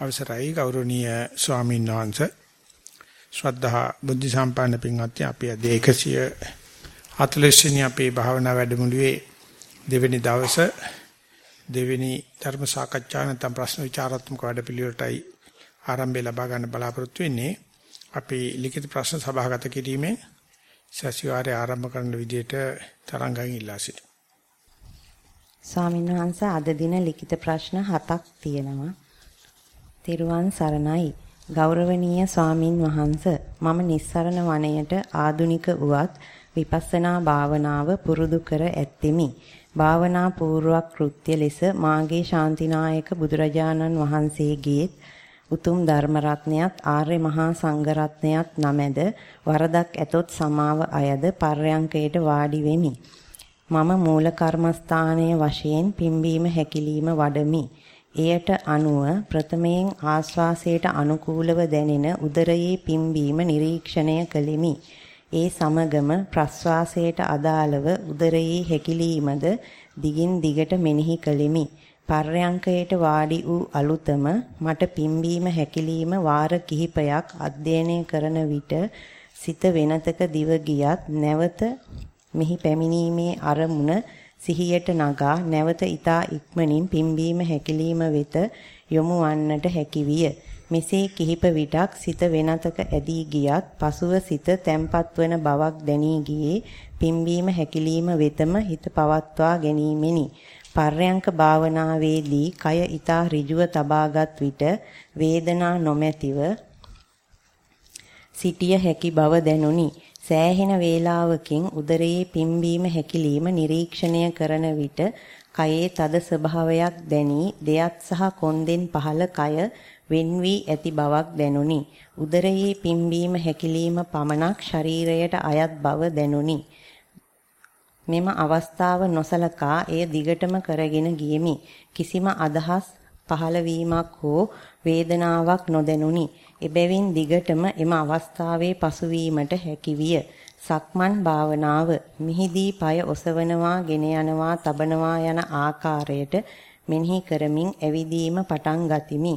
අවසරයි ගෞරවනීය ස්වාමීන් වහන්සේ. ශ්‍රද්ධා බුද්ධ සම්පන්න පින්වත්නි අපි අද 140 වෙනි අපේ භාවනා වැඩමුළුවේ දෙවෙනි දවසේ දෙවෙනි ධර්ම සාකච්ඡා නැත්නම් ප්‍රශ්න විචාරාත්මක වැඩපිළිවෙලටයි ආරම්භය ලබා ගන්න බලාපොරොත්තු වෙන්නේ. අපි ලිඛිත ප්‍රශ්න සභාගත කිරීමෙන් සතිವಾರයේ ආරම්භ කරන විදිහට තරංගයෙන් ඉල්ලා සිටිනවා ස්වාමීන් වහන්සේ අද දින ලිඛිත ප්‍රශ්න හතක් තියෙනවා. තෙරුවන් සරණයි. ගෞරවනීය ස්වාමින් වහන්ස මම නිස්සරණ වනයේට ආදුනික වුවත් විපස්සනා භාවනාව පුරුදු කර ඇත්تمي. භාවනා පූර්වක් කෘත්‍ය ලෙස මාගේ ශාන්තිනායක බුදුරජාණන් වහන්සේගේත් උතුම් ධර්ම රත්නයත් ආර්ය මහා සංඝ රත්නයත් නමැද වරදක් ඇතොත් සමාව අයද පර්යංකයට වාඩි වෙමි. මම මූල කර්මස්ථානයේ වශයෙන් පිම්බීම හැකිලිම වඩමි. එයට අනුව ප්‍රථමයෙන් ආශ්වාසයට අනුකූලව දැනෙන උදරයේ පිම්බීම නිරීක්ෂණය කළෙමි. ඒ සමගම ප්‍රශ්වාසයට අදාළව උදරයේ හැකිලීමද දිගින් දිගට මෙනෙහි කළෙමි. පර්යංකයට වාඩි වූ අලුතම මට පිම්බීම හැකිලිම වාර කිහිපයක් අධ්‍යයනය කරන විට සිත වෙනතක දිව ගියත් නැවත මෙහි පැමිණීමේ අරමුණ සිහියට නගා නැවත ඊතා ඉක්මනින් පිම්බීම හැකිලිම වෙත යොමු වන්නට හැකිවිය. මෙසේ කිහිප විටක් සිත වෙනතක ඇදී ගියත් පසුව සිත තැම්පත් වන බවක් දැනී ගියේ පිම්බීම හැකිලිම වෙතම හිත පවත්වා ගැනීමෙනි. පර්යංක භාවනාවේදී කය ඊතා ඍජුව තබාගත් විට වේදනා නොමැතිව සිටිය හැකි බව දැනුනි. සෑහෙන වේලාවකින් උදරයේ පිම්බීම හැකිලිම නිරීක්ෂණය කරන විට කයේ තද ස්වභාවයක් දැනි දෙයත් සහ කොන්දෙන් පහළ කය වෙන් වී ඇති බවක් දැනුනි. උදරයේ පිම්බීම හැකිලිම පමණක් ශරීරයට අයත් බව දැනුනි. මෙම අවස්ථාව නොසලකා එය දිගටම කරගෙන ගියෙමි. කිසිම අදහස් පහළ වීමක් හෝ වේදනාවක් නොදැනුනි. එබැවින් දිගටම එම අවස්ථාවේ පසුවීමට හැකිවිය. සක්මන් භාවනාව මිහිදී পায় ඔසවනවා, ගෙන යනවා, තබනවා යන ආකාරයට මෙනෙහි කරමින් ඇවිදීම පටන් ගතිමි.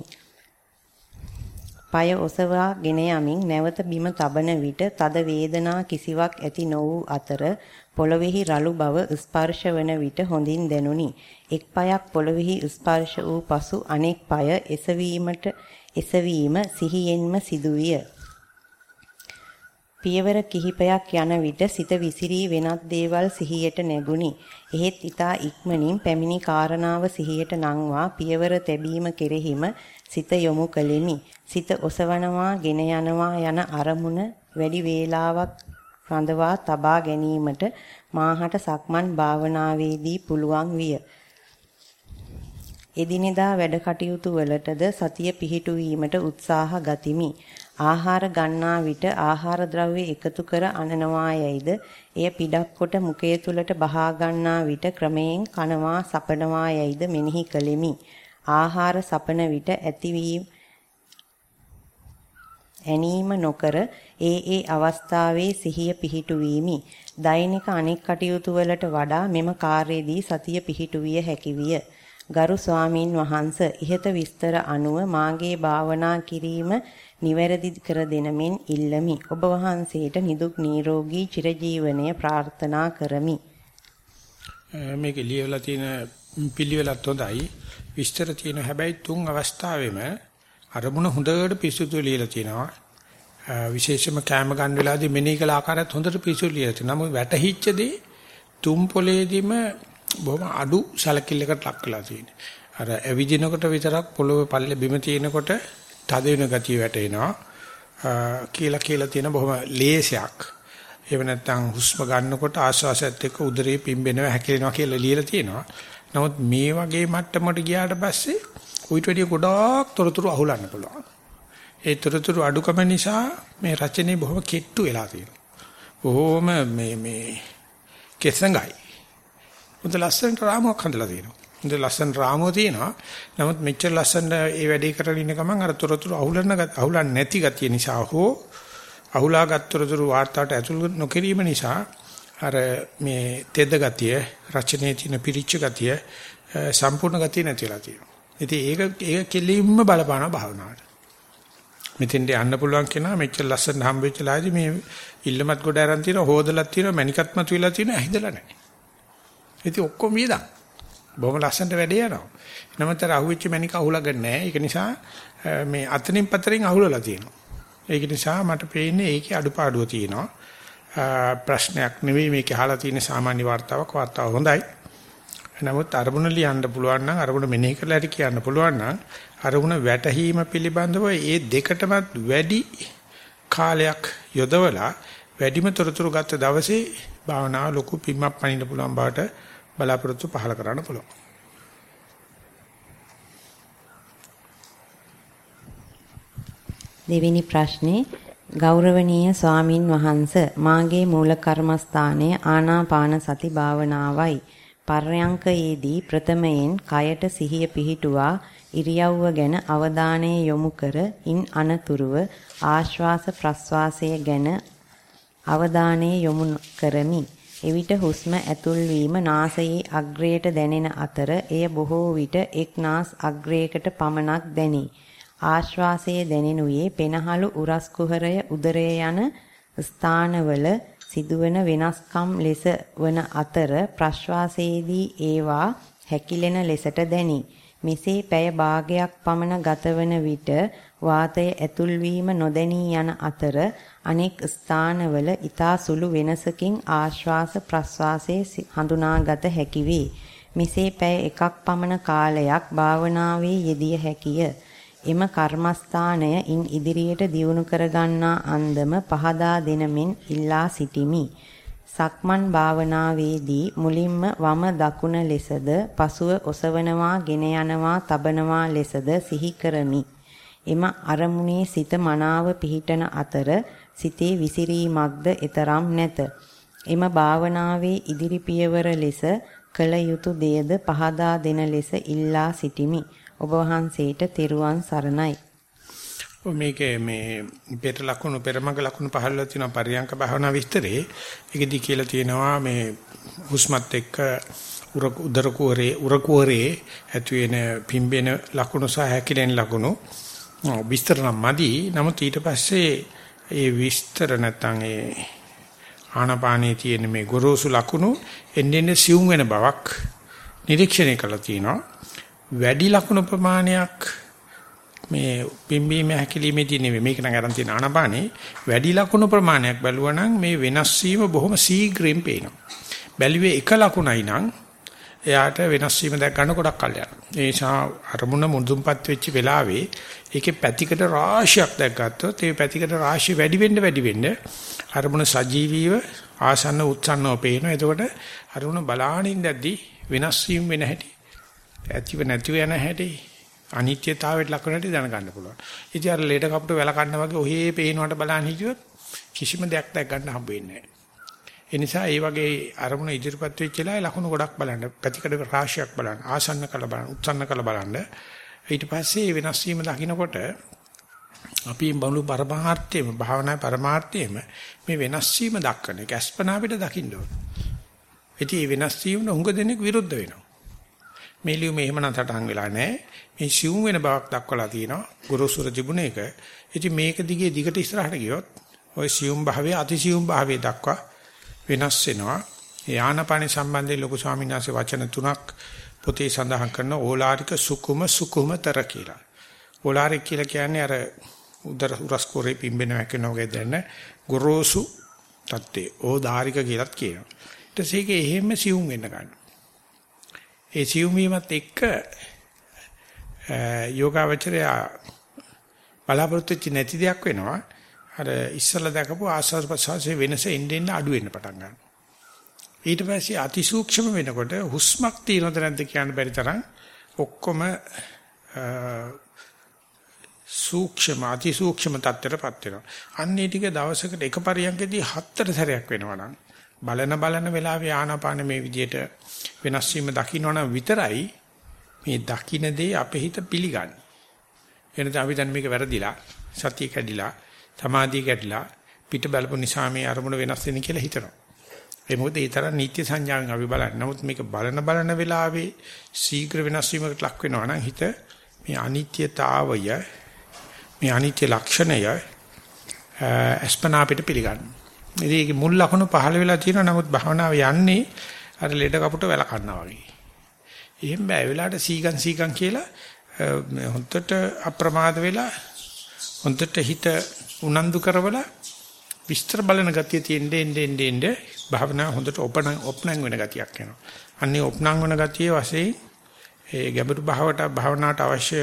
পায় ඔසවා ගෙන යමින් නැවත බිම තබන විට තද වේදනා කිසිවක් ඇති නො වූ අතර පොළොවේහි රළු බව ස්පර්ශ වන විට හොඳින් දැනුනි. එක් පායක් පොළොවේහි ස්පර්ශ වූ පසු අනෙක් පාය එසවීමට එසවීම සිහියෙන්ම සිදුවිය. පියවර කිහිපයක් යන විට සිත විසිරී වෙනත් දේවල් සිහියට නැගුණි. එහෙත් ඊතා ඉක්මනින් පැමිණි කාරණාව සිහියට නංවා පියවර තැබීම කෙරෙහිම සිත යොමු කළෙමි. සිත ඔසවනවා, ගෙන යනවා යන අරමුණ වැඩි වේලාවක් රඳවා තබා ගැනීමට මාහට සක්මන් භාවනාවේදී පුළුවන් විය. එදිනෙදා වැඩ කටයුතු වලටද සතිය පිහිටුවීමට උත්සාහ ගතිමි. ආහාර ගන්නා විට ආහාර ද්‍රව්‍ය එකතු කර අනනවා යයිද එය පිටක් කොට මුඛය තුලට බහා ගන්නා විට ක්‍රමයෙන් කනවා සපනවා යයිද මෙනෙහි කළෙමි. ආහාර සපන විට ඇතිවීම ඇනීම නොකර ඒ ඒ අවස්ථාවේ සිහිය පිහිටුවීමි. දෛනික අනෙක් කටයුතු වලට වඩා මෙම කාර්යයේදී සතිය පිහිටුවිය හැකි විය. ගරු ස්වාමින් වහන්ස ඉහත විස්තර අනුව මාගේ භාවනා කිරීම නිවැරදි කර දෙනමින් ඉල්ලමි. ඔබ වහන්සේට නිදුක් නිරෝගී චිරජීවනය ප්‍රාර්ථනා කරමි. මේක ලියවලා තියෙන පිළිවෙලත් හොඳයි. විස්තර තියෙන හැබැයි තුන් අවස්ථාවෙම අරමුණ හොඳට පිසුතු ලියලා තියෙනවා. විශේෂයෙන්ම කැම ගන්න වෙලාවදී මෙනෙහි කළ ආකාරයත් හොඳට පිසුතු ලියලා තියෙනවා. නමුත් වැටහිච්ච දේ තුම් පොලේදීම බොහොම අඩු සැලකිල්ලකට ලක් වෙලා තියෙනවා. අර ඇවිදිනකොට විතරක් පොළොවේ පල්ලේ බිම තියෙනකොට තද වෙන ගතිය වැටෙනවා. කියලා කියලා තියෙන බොහොම ලේසයක්. එහෙම නැත්නම් හුස්ම ගන්නකොට ආශ්වාසයත් එක්ක උදරේ පිම්බෙනවා හැකිලෙනවා කියලා ලියලා තියෙනවා. නමුත් මේ වගේ මට්ටමකට ගියාට පස්සේ උවිත වැඩිය ගොඩාක් තොරතුරු අහුලන්න පුළුවන්. ඒ තොරතුරු අඩුකම නිසා මේ රචනයේ බොහොම කෙට්ටු වෙලා තියෙනවා. බොහොම මේ මේ කෙසඟයි. හොඳ ලස්සනට රාමුවක් හදලා තියෙනවා. හොඳ ලස්සන රාමුව තියෙනවා. නමුත් මෙච්චර ලස්සන ඒ වැඩේ කරගෙන ඉන්න ගමන් අර තොරතුරු අහුලන්න අහුලන්නේ නැති ගතිය නිසා හෝ අහුලාගත් තොරතුරු වාර්තාවට ඇතුළු නොකිරීම නිසා අර මේ තෙද ගතිය, රචනයේ තියෙන පිරිච්ච ගතිය, සම්පූර්ණ ගතිය නැතිලා තියෙනවා. ඉතින් ඒක ඒක කෙලින්ම බලපාන භාවනාවට. මෙතෙන්ට යන්න පුළුවන් කෙනා මෙච්චර ලස්සන හම්බෙච්ච ලාදී මේ ඉල්ලමත් ගොඩ අරන් තියෙනවා හොදලක් තියෙනවා මණිකත්මත් විලා තියෙනවා ඇහිදලා නැහැ. ඉතින් ඔක්කොම ඊදා. බොහොම ලස්සනට වැඩේ යනවා. නමුත්තර අහුවෙච්ච මැනික අහුලගන්නේ නැහැ. ඒක නිසා මේ අතනින් පතරින් අහුලලා තියෙනවා. ඒක නිසා මට පේන්නේ ඒකේ අඩුපාඩුව තියෙනවා. ප්‍රශ්නයක් නෙවෙයි මේක අහලා තියෙන සාමාන්‍ය වார்த்தාවක් වார்த்தාව හොඳයි. නමුත් අරමුණ ලියන්න පුළුවන් නම් අරමුණ මෙනෙහි කරලා හරි කියන්න පුළුවන් නම් අරමුණ වැටහීම පිළිබඳව ඒ දෙකටමත් වැඩි කාලයක් යොදවලා වැඩිම තොරතුරු ගත දවසේ භාවනාව ලොකු පිම්මක් පනින්න පුළුවන් බවට බලාපොරොත්තු පහල කරන්න පුළුවන්. දෙවෙනි ප්‍රශ්නේ ගෞරවනීය ස්වාමින් වහන්ස මාගේ මූල කර්මස්ථානයේ ආනාපාන සති භාවනාවයි පර්යංකයේදී ප්‍රථමයෙන් කයට සිහිය පිහිටුවා ඉරියව්ව ගැන අවධානය යොමු කර ඉන් අනතුරුව ආශ්වාස ප්‍රශ්වාසය ගැන අවධානය යොමු කරමි. එවිට හුස්ම ඇතුල් වීම නාසයේ අග්‍රයට දැනෙන අතර එය බොහෝ විට එක් නාස් අග්‍රයකට පමණක් දැනේ. ආශ්වාසයේ දැනෙනුයේ පෙනහළු උරස් කුහරය උදරය යන ස්ථානවල සිදුවන වෙනස්කම් ලෙස වන අතර ප්‍රශ්වාසයේදී ඒවා හැකිලෙන ලෙසට දැනේ. මෙසේ පැය භාගයක් පමණ ගතවන විට වාතය ඇතුල් වීම නොදැනී යන අතර අනෙක් ස්ථානවල ඊතා සුළු වෙනසකින් ආශ්වාස ප්‍රශ්වාසයේ හඳුනාගත හැකි වේ. මෙසේ පැය එකක් පමණ කාලයක් භාවනාවේ යෙදිය හැකිය. එම කර්මස්ථානය ඉන් ඉදිරියට දියුණු කරගන්නා අන්දම පහදා දෙනමින් ඉල්ලා සිටිමි. සක්මන් භාවනාවේදී මුලින්ම වම දකුණ ලෙසද පසුව ඔසවනවා ගෙන යනවා තබනවා ලෙසද සිහි කරමි. එම අරමුණේ සිත මනාව පිහිටන අතර සිතේ විසිරීමක්ද එතරම් නැත. එම භාවනාවේ ඉදිරි පියවර ලෙස කළ යුතු දෙයද පහදා දෙන ලෙස ඉල්ලා සිටිමි. ඔබ වහන්සේට තෙරුවන් සරණයි. මේකේ මේ පෙර ලකුණු පෙරමග ලකුණු පහළලා තියෙන පරියංක භාවනා විස්තරේ ඒකදී කියලා තියෙනවා මේ හුස්මත් එක්ක උදර කුවරේ උර කුවරේ ඇති වෙන පිම්බෙන ලකුණු සහ හැකිලෙන ලකුණු විස්තර නම් මදි නමුත් ඊට පස්සේ ඒ විස්තර නැත්නම් ඒ ආනපානයේ තියෙන මේ ගොරෝසු ලකුණු එන්නේ සිවුම් වෙන බවක් නිරීක්ෂණය කළා තියෙනවා. වැඩි ලකුණු ප්‍රමාණයක් මේ පිම්බීම හැකිලිමේදී නෙමෙයි මේක නම් අරන් තියෙන ආනපානේ. වැඩි ලකුණු ප්‍රමාණයක් බැලුවා නම් මේ වෙනස් වීම බොහොම ශීඝ්‍රයෙන් පේනවා. බැලුවේ එක ලකුණයි නම් එයාට වෙනස් වීම දැක් ගන්න ගොඩක් කල් යනවා. ඒ නිසා අරමුණ මුදුන්පත් වෙච්ච වෙලාවේ ඒකේ පැතිකඩ රාශියක් දැක් ගත්තොත් ඒ පැතිකඩ රාශිය වැඩි වෙන්න වැඩි වෙන්න අරමුණ සජීවීව ආසන්න උත්සන්නව පේනවා. එතකොට අරමුණ බලානින් දැද්දි වෙනස් වීම වෙන හැටි ඇතිව නැතිව යන හැටි අනිත්‍යතාවයට ලක් වෙන හැටි දැනගන්න පුළුවන්. ඉතින් අර ලේඩ කපුට වැල කන්න වගේ ඔහේ පේනවට බලන්න හිටියොත් කිසිම දෙයක් දැක් ගන්න හම්බ වෙන්නේ නැහැ. ඒ නිසා මේ වගේ අරමුණ ඉදිරිපත් වෙච්ච වෙලාවේ ලකුණු ගොඩක් බලන්න, පැතිකඩ රාශියක් බලන්න, ආසන්න කළ බලන්න, උත්සන්න කළ බලන්න. ඊට පස්සේ වෙනස් වීම දකින්නකොට අපි බලු පරමාර්ථයේම භාවනා පරමාර්ථයේම මේ වෙනස් වීම දක්වන එක අස්පනා පිට දකින්න ඕන. ඉතින් මේ වෙනස් වීම උඟ දෙනෙක් විරුද්ධ වෙනවා. මේ ලියුම එහෙමනම් සටහන් වෙලා නැහැ. මේ සිවුම් වෙන බවක් දක්වලා තියෙනවා. ගුරුසුර තිබුණ එක. ඉතින් මේක දිගේ දිගට ඉස්සරහට ගියොත් ওই සියුම් භාවයේ අතිසියුම් භාවයේ දක්වා වෙනස් වෙනවා. යානපානි සම්බන්ධයෙන් ලොකු ස්වාමීන් වහන්සේ වචන තුනක් පොතේ සඳහන් කරන ඕලාරික සුකුම සුකුමතර කියලා. ඕලාරික කියලා කියන්නේ අර උදර උරස් කොරේ පිම්බෙන වැකෙන වගේ දැන ගොරෝසු තත්ත්වේ ඕදාරික කියලාත් කියනවා. ඊට පස්සේ ඒක එහෙම සියුම් වෙන්න ගන්නවා. ඒ සියුම් වීමත් එක්ක යෝගාවචරය බලාපොරොත්තු වෙච්ච නැති දෙයක් වෙනවා. අර ඉස්සලා දැකපු ආස්වාද ප්‍රසවාසයේ වෙනස එන්න එන්න අඩු වෙන්න පටන් ගන්නවා. ඊට පස්සේ අතිසූක්ෂම වෙනකොට හුස්මක් තියෙනවද නැද්ද කියන්න බැරි තරම් ඔක්කොම සූක්ෂම අතිසූක්ෂම තත්ත්වයටපත් වෙනවා. අන්නේ ටික දවසකට එක පරියන්කදී හතර සැරයක් වෙනවා නම් බලන බලන වෙලාවේ ආනාපාන මේ විදියට වෙනස් වීම දකින්නවනම් විතරයි මේ දකින්න දේ අපේ හිත පිළිගන්නේ. එනද අපි දැන් මේක වැරදිලා සතිය කැඩිලා සමාධිය කැඩිලා පිට බලපු නිසා මේ අරමුණ වෙනස් වෙන කියලා හිතනවා. ඒ මොකද ඒ තරම් නීත්‍ය සංඥාවෙන් අපි බලන්නේ. නමුත් මේක බලන බලන වෙලාවේ ශීඝ්‍ර වෙනස් වීමකට ලක් වෙනවා නම් හිත මේ අනිත්‍යතාවය මේ අනිත්‍ය ලක්ෂණය අස්පනා අපිට පිළිගන්න. ඉතින් ඒකේ මුල් ලක්ෂණ පහළ වෙලා තියෙනවා. නමුත් භාවනාව යන්නේ අර ලෙඩ කපුට වැල කන්නා වගේ. එහෙම බෑ වෙලාවට සීගන් සීගන් කියලා හොන්දට අප්‍රමාද වෙලා හොන්දට හිත උනන්දු කරවලා විස්තර බලන ගතිය තියෙන්නේ එන්නේ එන්නේ භාවනා හොඳට ඔපන ඔපනං වෙන ගතියක් එනවා. අන්නේ ඔපනං වෙන ගතිය වශයෙන් ඒ ගැඹුරු භාවට භාවනාවට අවශ්‍ය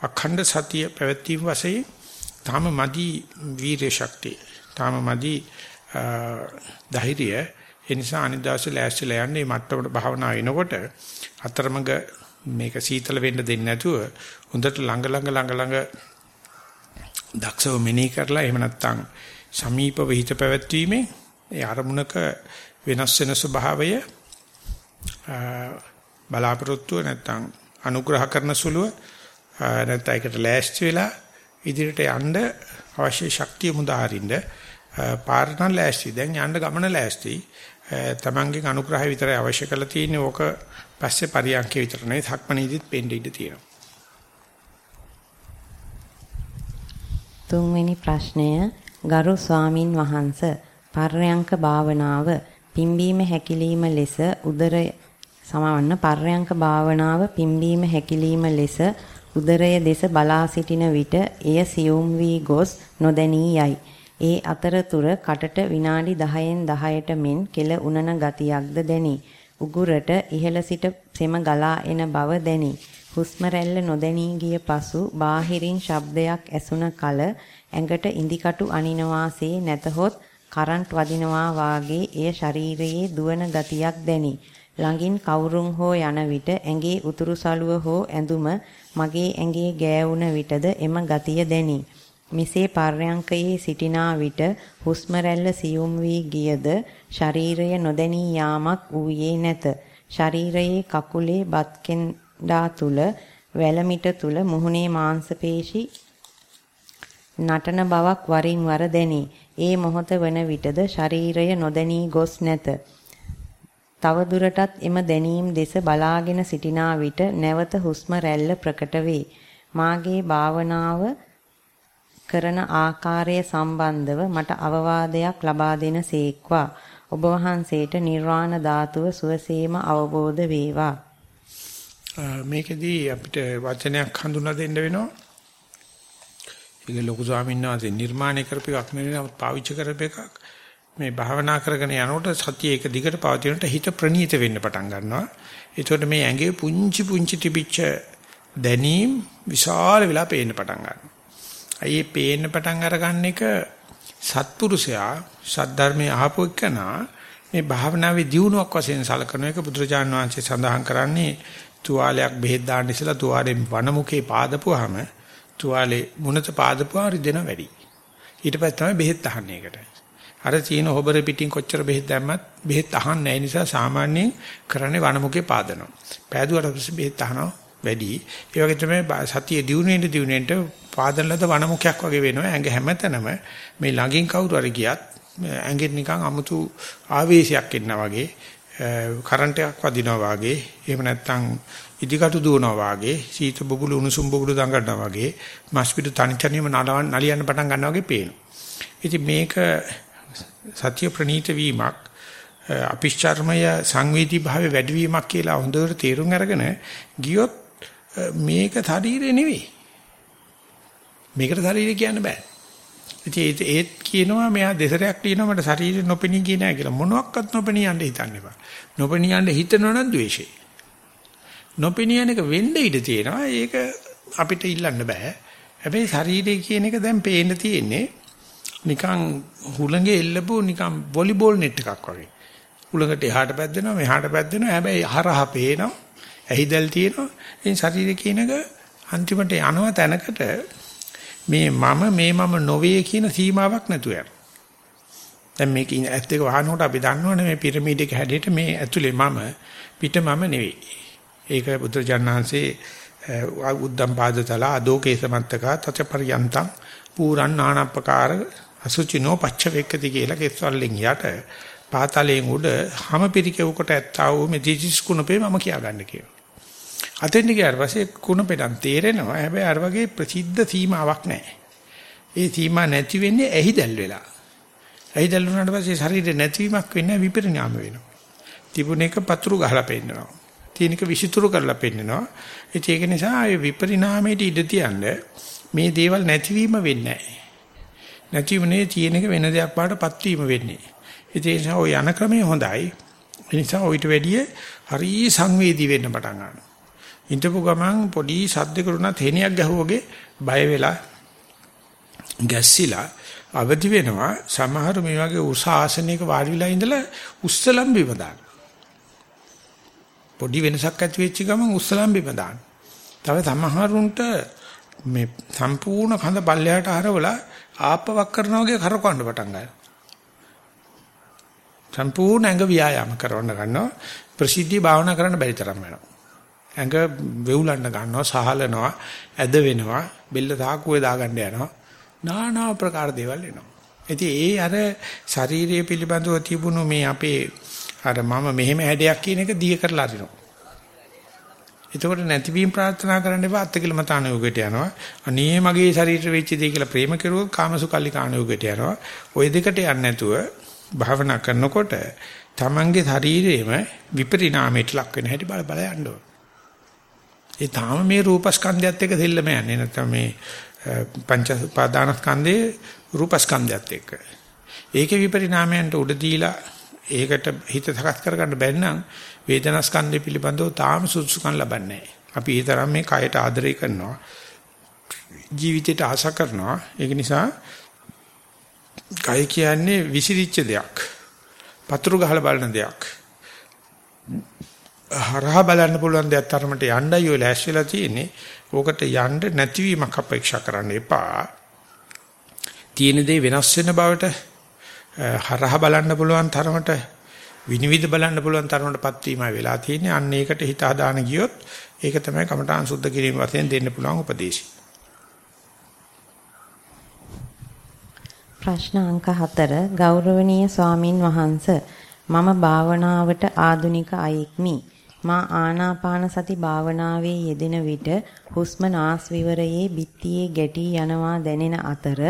අඛණ්ඩ සතිය පැවැත්වීම වශයෙන් තාම මදි වීර්ය ශක්තිය. තාම මදි ධෛර්යය. ඒ නිසා අනිදාස ලෑස්තිලා යන්නේ මට්ටමට භාවනා වෙනකොට අතරමඟ මේක සීතල වෙන්න දෙන්නේ නැතුව හොඳට ළඟ ළඟ ළඟ ළඟ දක්ෂව මෙනෙහි කරලා එහෙම නැත්නම් සමීපව හිත පැවැත්වීමේ ඒ අරමුණක වෙනස් වෙන ස්වභාවය බලාපොරොත්තුව නැත්නම් අනුග්‍රහ කරන සුළුව නැත්නම් ඒකට ලෑස්ති වෙලා ඉදිරියට යන්න අවශ්‍ය ශක්තිය මුදා හරින්න පාරණ ලෑස්ති. දැන් යන්න ගමන ලෑස්ති. තමන්ගේ අනුග්‍රහය විතරයි අවශ්‍ය කරලා තියෙන්නේ. ඕක පස්සේ පරියන්කේ විතර නෙවෙයි. සක්මණේදිත් පෙන්න ඉඩ තියෙනවා. තුන්වෙනි ප්‍රශ්නය ගරු ස්වාමින් වහන්ස පර්යංක භාවනාව පිම්බීම හැකිලිම ලෙස උදරය සමවන්න පර්යංක භාවනාව පිම්බීම හැකිලිම ලෙස උදරය දෙස බලා සිටින විට එය සියුම් වී ගොස් නොදැනී යයි. ඒ අතරතුර කටට විනාඩි 10න් 10ට මෙන් කෙල උනන ගතියක්ද දැනි. උගුරට ඉහළ සිට සෙම ගලා එන බව දැනි. හුස්ම රැල්ල නොදැනී ගිය පසු බාහිරින් ශබ්දයක් ඇසුණ කල ඇඟට ඉදිකටු අනිනවාසේ නැතහොත් කරන්ට් වදිනවා වාගේ එය ශරීරයේ දුවන ගතියක් දැනි. ළඟින් කවුරුන් හෝ යන විට ඇඟේ උතුරු සළුව හෝ ඇඳුම මගේ ඇඟේ ගෑවුන විටද එම ගතිය දැනි. මෙසේ පර්යංකයේ සිටිනා විට හුස්ම රැල්ල සියුම් වී ගියද ශරීරය නොදැනී යාමක් ඌයේ නැත. ශරීරයේ කකුලේ බත් කෙන්ඩා තුල වැලමිට තුල මුහුණේ මාංශ පේශි නටන බවක් වරින් වර දැනේ. ඒ මොහොත වන විටද ශරීරය නොදැනී ගොස් නැත. තව දුරටත් එම දැනීම් දෙස බලාගෙන සිටිනා විට නැවත හුස්ම රැල්ල ප්‍රකට වේ. මාගේ භාවනාව කරන ආකාරය සම්බන්ධව මට අවවාදයක් ලබා දෙන සේක්වා. ඔබ වහන්සේට නිර්වාණ ධාතුව සුවසේම අවබෝධ වේවා. මේකෙදී අපිට වචනයක් හඳුනා දෙන්න වෙනවා. ඒක ලොකු ස්වාමීන් වහන්සේ නිර්මාණය කරපු එකක් නෙවෙයි නමුත් පාවිච්චි කරපු එකක්. මේ භාවනා කරගෙන යනකොට සතිය එක දිගට පවතිනට හිත ප්‍රණීත වෙන්න පටන් ගන්නවා. ඒතකොට මේ ඇඟේ පුංචි පුංචි තිබිච්ච දැනීම් විශාල වෙලා පේන්න පටන් ගන්නවා. අයි පේන්න පටන් අරගන්න එක සත්පුරුෂයා සද්ධර්මයේ අහපු එකනා මේ භාවනාවේ දියුණුවක් වශයෙන් සලකන එක බුදුරජාන් වහන්සේ සඳහන් කරන්නේ තුවාලයක් බෙහෙත් දාන්න ඉස්සලා තුවාලෙන් වනමුකේ පාදපුවාම තුවාලේ මුණත පාදපුවා රිදෙන වැඩි. ඊට පස්සේ තමයි බෙහෙත් අහන්නේ ඒකට. අර චීන හොබර පිටින් කොච්චර බෙහෙත් දැම්මත් බෙහෙත් අහන්නේ නැහැ නිසා සාමාන්‍යයෙන් කරන්නේ වනමුකේ පාදනවා. පෑදුවට පස්සේ බෙහෙත් අහනවා වැඩි. ඒ වගේ තමයි සතිය දිනුනෙන්න දිනුනෙන්න පාදන ලද වනමුකයක් වගේ වෙනවා. ඇඟ හැමතැනම මේ ළඟින් කවුරු හරි ගියත් ඇඟෙන් නිකන් අමුතු ආවේශයක් එනවා වගේ කරන්ට් එකක් වදිනවා වගේ එහෙම නැත්නම් ඉදිකටු දුවනවා වාගේ සීත බුබුලු උණුසුම් බුබුලු දඟලනවා වගේ මස් පිටු තනි තනියම නලවන්න නලියන්න පටන් ගන්නවා වගේ පේනවා. ඉතින් මේක සත්‍ය ප්‍රනීත වීමක් අපිච්චර්මය සංවේදී භාවය වැඩි වීමක් කියලා හොඳට තේරුම් අරගෙන ගියොත් මේක ශරීරය නෙවෙයි. මේකට ශරීරය කියන්න බෑ. ඉතින් ඒත් කියනවා මෙයා දෙසරයක් කියනවා මට ශරීරය නොපෙනී කිය නෑ කියලා මොනවත් නොපෙනී යන්න හිතන්න එපා. නොපෙනී යන්න හිතනවා නම් ද්වේෂය. නොපෙනියන එක වෙන්න ඉඩ තියෙනවා. ඒක අපිට ඉල්ලන්න බෑ. හැබැයි ශරීරය කියන එක දැන් පේන්න තියෙන්නේ නිකන් හුළඟේ එල්ලපු නිකන් වොලිබෝල් net එකක් වගේ. හුළඟට එහාට පැද්දෙනවා මෙහාට පැද්දෙනවා. හැබැයි හරහා පේනවා. ඇහිදල් තියෙනවා. ඉතින් ශරීරය කියන එක අන්තිමට යනවා තැනකට මේ මම මේ මම නොවේ කියන සීමාවක් නැතුව යනවා. දැන් මේක ඇත්ත එක වහනකොට අපි දන්නවනේ මේ පිරමීඩ එක හැඩයට මේ ඇතුලේ මම පිට මම නෙවෙයි. ඒක බුදුජානනාංශේ උද්දම් පාදතල අදෝකේ සමත්තක තචපරියන්තං පුරන් නානප්පකාර අසුචිනෝ පච්ච වේක්කති කියලා කෙස්වලින් යට පාතලයෙන් උඩ හැම පිරිකෙවකට ඇත්තා වූ මේ දිජිස් කුණපේ මම කියාගන්න කියලා. අතෙන් ගියාට පස්සේ කුණපෙටන් තේරෙනවා. හැබැයි අර වගේ ප්‍රසිද්ධ සීමාවක් නැහැ. ඒ සීමා නැති වෙන්නේ ඇහිදල් වෙලා. ඇහිදල් වුණාට පස්සේ ශරීරේ නැතිවීමක් වෙන්නේ විපරිණාම වෙනවා. තිබුණ එක පතුරු ගහලා පෙන්නනවා. තියෙනක විසිතුරු කරලා පෙන්නනවා. ඒක නිසා ඒ විපරිණාමයට ඉඩ තියන්නේ මේ දේවල් නැතිවීම වෙන්නේ නැහැ. නැතිවුනේ තියෙන එක වෙන දෙයක් බාටපත් වීම වෙන්නේ. ඒ නිසා ඔය යන ක්‍රමය හොඳයි. ඒ නිසා ඔయిత වැඩිය හරි සංවේදී වෙන්න පටන් ගන්නවා. ඉඳපු ගමන් පොඩි සද්දකරුණත් හේනියක් ගැහුවගේ බය වෙලා ගැස්සිලා අවදි වෙනවා සමහර මේ වගේ උස ආසනයක වාඩි වෙලා ඉඳලා උස්සලම් බිම දාන. පොඩි වෙනසක් ඇති වෙච්ච ගමන් උස්සලම් බිම දාන. තව සමහරුන්ට මේ සම්පූර්ණ කඳ පල්ලයට හරවලා ආපවක් කරනවා වගේ කරකවන්න පටන් ගන්නවා. සම්පූර්ණ ඇඟ ව්‍යායාම කරවන්න ගන්නවා. ප්‍රසිද්ධිය භාවනා කරන්න බැරි තරම් වෙනවා. ඇඟ වෙවුලන්න ගන්නවා, සහලනවා, ඇද වෙනවා, බෙල්ල තාකුවේ දාගන්න යනවා. নানা ප්‍රකාර දේවල් එනවා. ඉතින් ඒ අර ශාරීරිය පිළිබඳව තිබුණු මේ අපේ අර මම මෙහෙම හැඩයක් කියන එක දිය කරලා අරිනවා. එතකොට නැතිවීම ප්‍රාර්ථනා කරන්න එපා අත්කිලමතාන යෝගයට යනවා. අනේ මගේ ශරීරෙ වෙච්ච දේ කියලා ප්‍රේම කෙරුවොත් කාමසුකල්ලි කාණ යෝගයට යනවා. ওই දෙකට යන්නේ නැතුව භාවනා කරනකොට තමන්ගේ ශරීරයේම විපරිණාමයට ලක් වෙන හැටි බල බල යන්න ඕන. ඒ තාම මේ රූපස්කන්ධයත් එක්ක දෙල්ලම යන්නේ නැත්නම් මේ පංච උපාදානස්කන්ධයේ රූපස්කන්ධයත් එක්ක. ඒකේ විපරිණාමයන්ට උඩ දීලා ඒකට හිත සකස් කරගන්න බැරි නම් වේදනාස්කන්ධය පිළිබඳව තාම සුසුකම් ලබන්නේ නැහැ. අපි ඒ තරම් මේ කයට ආදරය කරනවා. ජීවිතයට ආශා කරනවා. ඒක නිසා කය කියන්නේ විසිරිච්ච දෙයක්. පතුරු ගහලා බලන දෙයක්. හරහා බලන්න පුළුවන් දෙයක් තරමට යණ්ඩයි ඔය ලෑස්තිලා තියෙන්නේ. ඕකට යන්න නැතිවීමක් අපේක්ෂා කරන්න එපා. තියෙන දේ වෙනස් වෙන බවට හරහා බලන්න පුළුවන් තරමට විනිවිද බලන්න පුළුවන් තරමටපත් වීමයි වෙලා තියෙන්නේ. අන්න ඒකට හිත හදාන ගියොත් ඒක තමයි කමඨාන් සුද්ධ කිරීම වශයෙන් දෙන්න පුළුවන් උපදේශය. ප්‍රශ්න අංක 4 ගෞරවනීය ස්වාමින් වහන්ස මම භාවනාවට ආදුනික අයෙක්මි. මා ආනාපාන සති භාවනාවේ යෙදෙන විට හුස්ම නාස් විවරයේ බිත්තියේ ගැටී යනවා දැනෙන අතර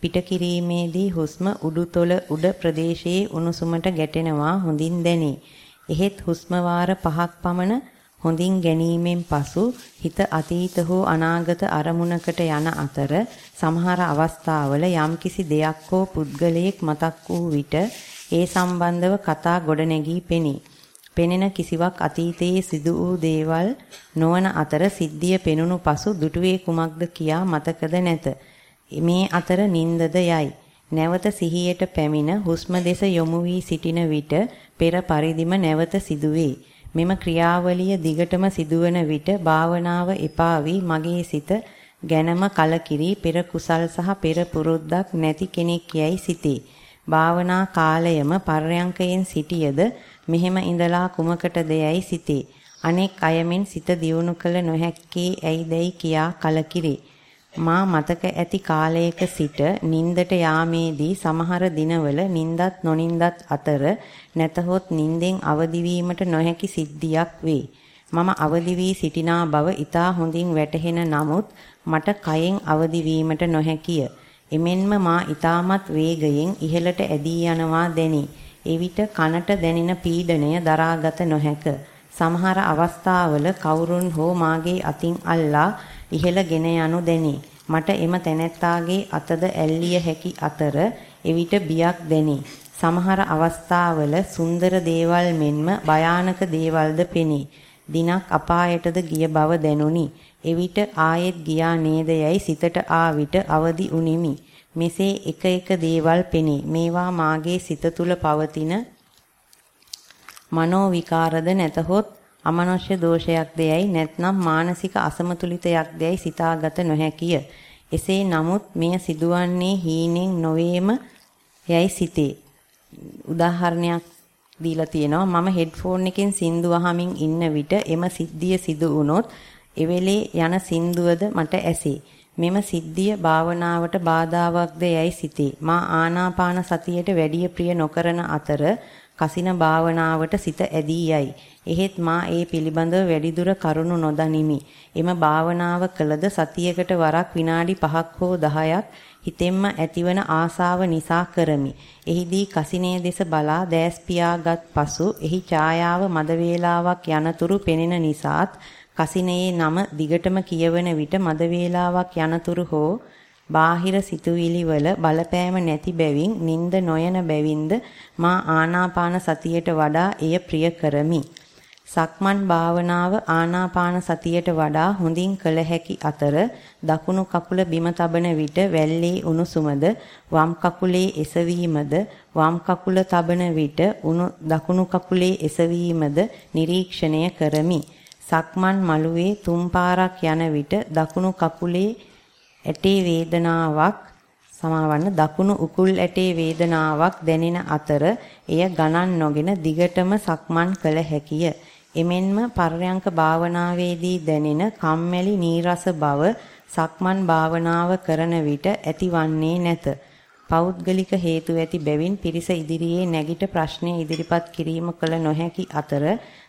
පිට කිරීමේදී හුස්ම උඩුතොල උඩ ප්‍රදේශයේ උණුසුමට ගැටෙනවා හොඳින් දැනේ. එහෙත් හුස්ම වාර පහක් පමණ හොඳින් ගැනීමෙන් පසු හිත අතීත හෝ අනාගත අරමුණකට යන අතර සමහර අවස්ථාවල යම්කිසි දෙයක් හෝ පුද්ගලයෙක් මතක් වූ විට ඒ සම්බන්ධව කතා ගොඩනැගී පෙනේ. පෙනෙන කිසිවක් අතීතයේ සිදු වූ දේවල් නොවන අතර සිද්ධිය පෙනුණු පසු දුටුවේ කුමක්ද කියා මතකද නැත. මේ අතර නින්දද යයි. නැවත සිහියට පැමිණ හුස්ම දෙස යොමු වී සිටින විට පෙර පරිදිම නැවත සිදුවේ. මෙම ක්‍රියාවලිය දිගටම සිදුවන විට භාවනාව එපා වී මගේ සිත ගැනම කලකිරි පෙර කුසල් සහ පෙර පුරුද්දක් නැති කෙනෙක් යයි සිතේ. භාවනා කාලයම පර්යංකයෙන් සිටියද මෙහෙම ඉඳලා කුමකටද යයි සිතේ. අනෙක් අයමින් සිත දියුණු කළ නොහැක්කේ ඇයිදයි කියා කලකිරේ. මා මතක ඇති කාලයක සිට නින්දට යාමේදී සමහර දිනවල නින්දත් නොනින්දත් අතර නැතහොත් නින්දෙන් අවදි වීමට නොහැකි සිද්ධියක් වේ. මම අවදි වී සිටිනා බව ඊටා හොඳින් වැටහෙන නමුත් මට කයෙන් අවදි වීමට නොහැකිය. එමෙන්ම මා ඊටමත් වේගයෙන් ඉහළට ඇදී යනවා දැනේ. එවිට කනට දැනෙන පීඩණය දරාගත නොහැක. සමහර අවස්ථාවල කවුරුන් හෝ මාගේ අතින් අල්ලා ඉහළගෙන යනු දැනේ. මට එම තැනැත්තාගේ අතද ඇල්ලිය හැකි අතර එවිට බියක් දැනේ. සමහර අවස්ථාවල සුන්දර දේවල් මෙන්ම භයානක දේවල්ද පෙනේ. දිනක් අපායටද ගිය බව දැනුනි. එවිට ආයෙත් ගියා නේද යයි සිතට ආ විට අවදි උනිමි. මෙසේ එක එක දේවල් පෙනේ. මේවා මාගේ සිත තුල පවතින මනෝ විකාරද නැතහොත් අමනුෂ්‍ය දෝෂයක් දෙයයි නැත්නම් මානසික අසමතුලිතයක් දෙයයි සිතාගත නොහැකිය. එසේ නමුත් මෙය සිදුවන්නේ හීනෙන් නොවේම යයි සිතේ. උදාහරණයක් දීලා තියෙනවා මම හෙඩ්ෆෝන් එකෙන් සින්දු අහමින් ඉන්න විට එම සිද්ධිය සිදු වුණොත් එවෙලේ යන සින්දුවද මට ඇසේ. මෙම සිද්ධිය භාවනාවට බාධාවක්ද යයි සිතේ. මා ආනාපාන සතියට වැඩි ප්‍රිය නොකරන අතර කසින භාවනාවට සිත ඇදී යයි. එහෙත් මා ඒ පිළිබඳව වැඩිදුර කරුණු නොදනිමි. එම භාවනාව කළද සතියකට වරක් විනාඩි 5ක් හෝ 10ක් හිතෙන්ම ඇතිවන ආසාව නිසා කරමි. එහිදී කසිනේ දෙස බලා දැස් පියාගත් පසු එහි ඡායාව මද වේලාවක් යනතුරු පෙනෙන නිසාත් කසිනේ නම දිගටම කියවන විට මද වේලාවක් යනතුරු හෝ බාහිර සිතුවිලි වල බලපෑම නැති බැවින් නිନ୍ଦ නොයන බැවින්ද මා ආනාපාන සතියට වඩා එය ප්‍රිය කරමි. සක්මන් භාවනාව ආනාපාන සතියට වඩා හොඳින් කළ හැකි අතර දකුණු කකුල බිම තබන විට වැල්ලේ උණුසුමද වම් කකුලේ එසවීමද වම් කකුල තබන විට උණු දකුණු කකුලේ එසවීමද නිරීක්ෂණය කරමි. සක්මන් මළුවේ තුන් පාරක් යන විට දකුණු කකුලේ ඇටේ වේදනාවක් සමාවන්න දකුණු උකුල් ඇටේ වේදනාවක් දැනෙන අතර එය ගණන් නොගෙන දිගටම සක්මන් කළ හැකිය. එමෙන්ම පර්යංක භාවනාවේදී දැනෙන කම්මැලි නීරස බව සක්මන් භාවනාව කරන විට ඇතිවන්නේ නැත. පෞද්ගලික හේතු ඇති බැවින් පිරිස ඉදිරියේ නැගිට ප්‍රශ්නය ඉදිරිපත් කිරීම කළ නොහැකි අතර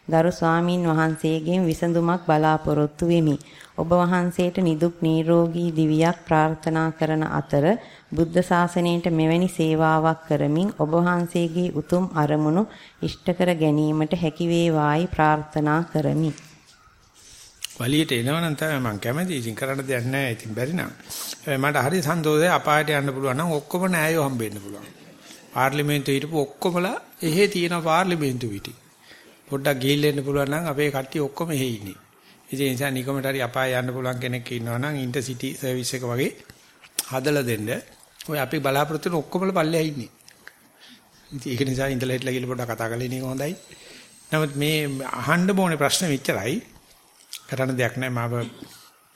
ගරු ස්වාමින් වහන්සේගෙන් විසඳුමක් බලාපොරොත්තු වෙමි. ඔබ වහන්සේට නිදුක් නිරෝගී දිවියක් ප්‍රාර්ථනා කරන අතර බුද්ධ ශාසනයට මෙවැනි සේවාවක් කරමින් ඔබ වහන්සේගේ උතුම් අරමුණු ඉෂ්ට කර ගැනීමට හැකි වේවායි ප්‍රාර්ථනා කරමි. වලියට එනවනම් තමයි මම කැමති. ඉතින් කරන්න දෙයක් නැහැ. ඉතින් බැරි නම්. මට හරි සන්තෝෂයි අපායට යන්න පුළුවන් නම් ඔක්කොම නෑයෝ හම්බෙන්න පුළුවන්. පාර්ලිමේන්තුවේ හිටපු ඔක්කොමලා එහෙ තියෙන පාර්ලිමේන්තු පිටි. පොඩ්ඩක් ගිහිල්ලා පුළුවන් නම් අපේ කට්ටිය ඔක්කොම එහෙ ඉන්නේ. ඉතින් ඒ නිසා නිකමට හරි අපාය යන්න පුළුවන් කෙනෙක් ඉන්නවා නම් ඉන්ටර්සිටි සර්විස් එක වගේ හදලා දෙන්න. ඔය අපි බලාපොරොත්තු වෙන ඔක්කොමල පල්ලෙහා ඉන්නේ. ඉතින් ඒක නිසා ඉඳලා හිටලා ගිහලා පොඩ්ඩක් කතා කරලා ඉන්නේ හොඳයි. නමුත් මේ අහන්න ඕනේ ප්‍රශ්න මෙච්චරයි. කරන්න දෙයක් නැහැ මාව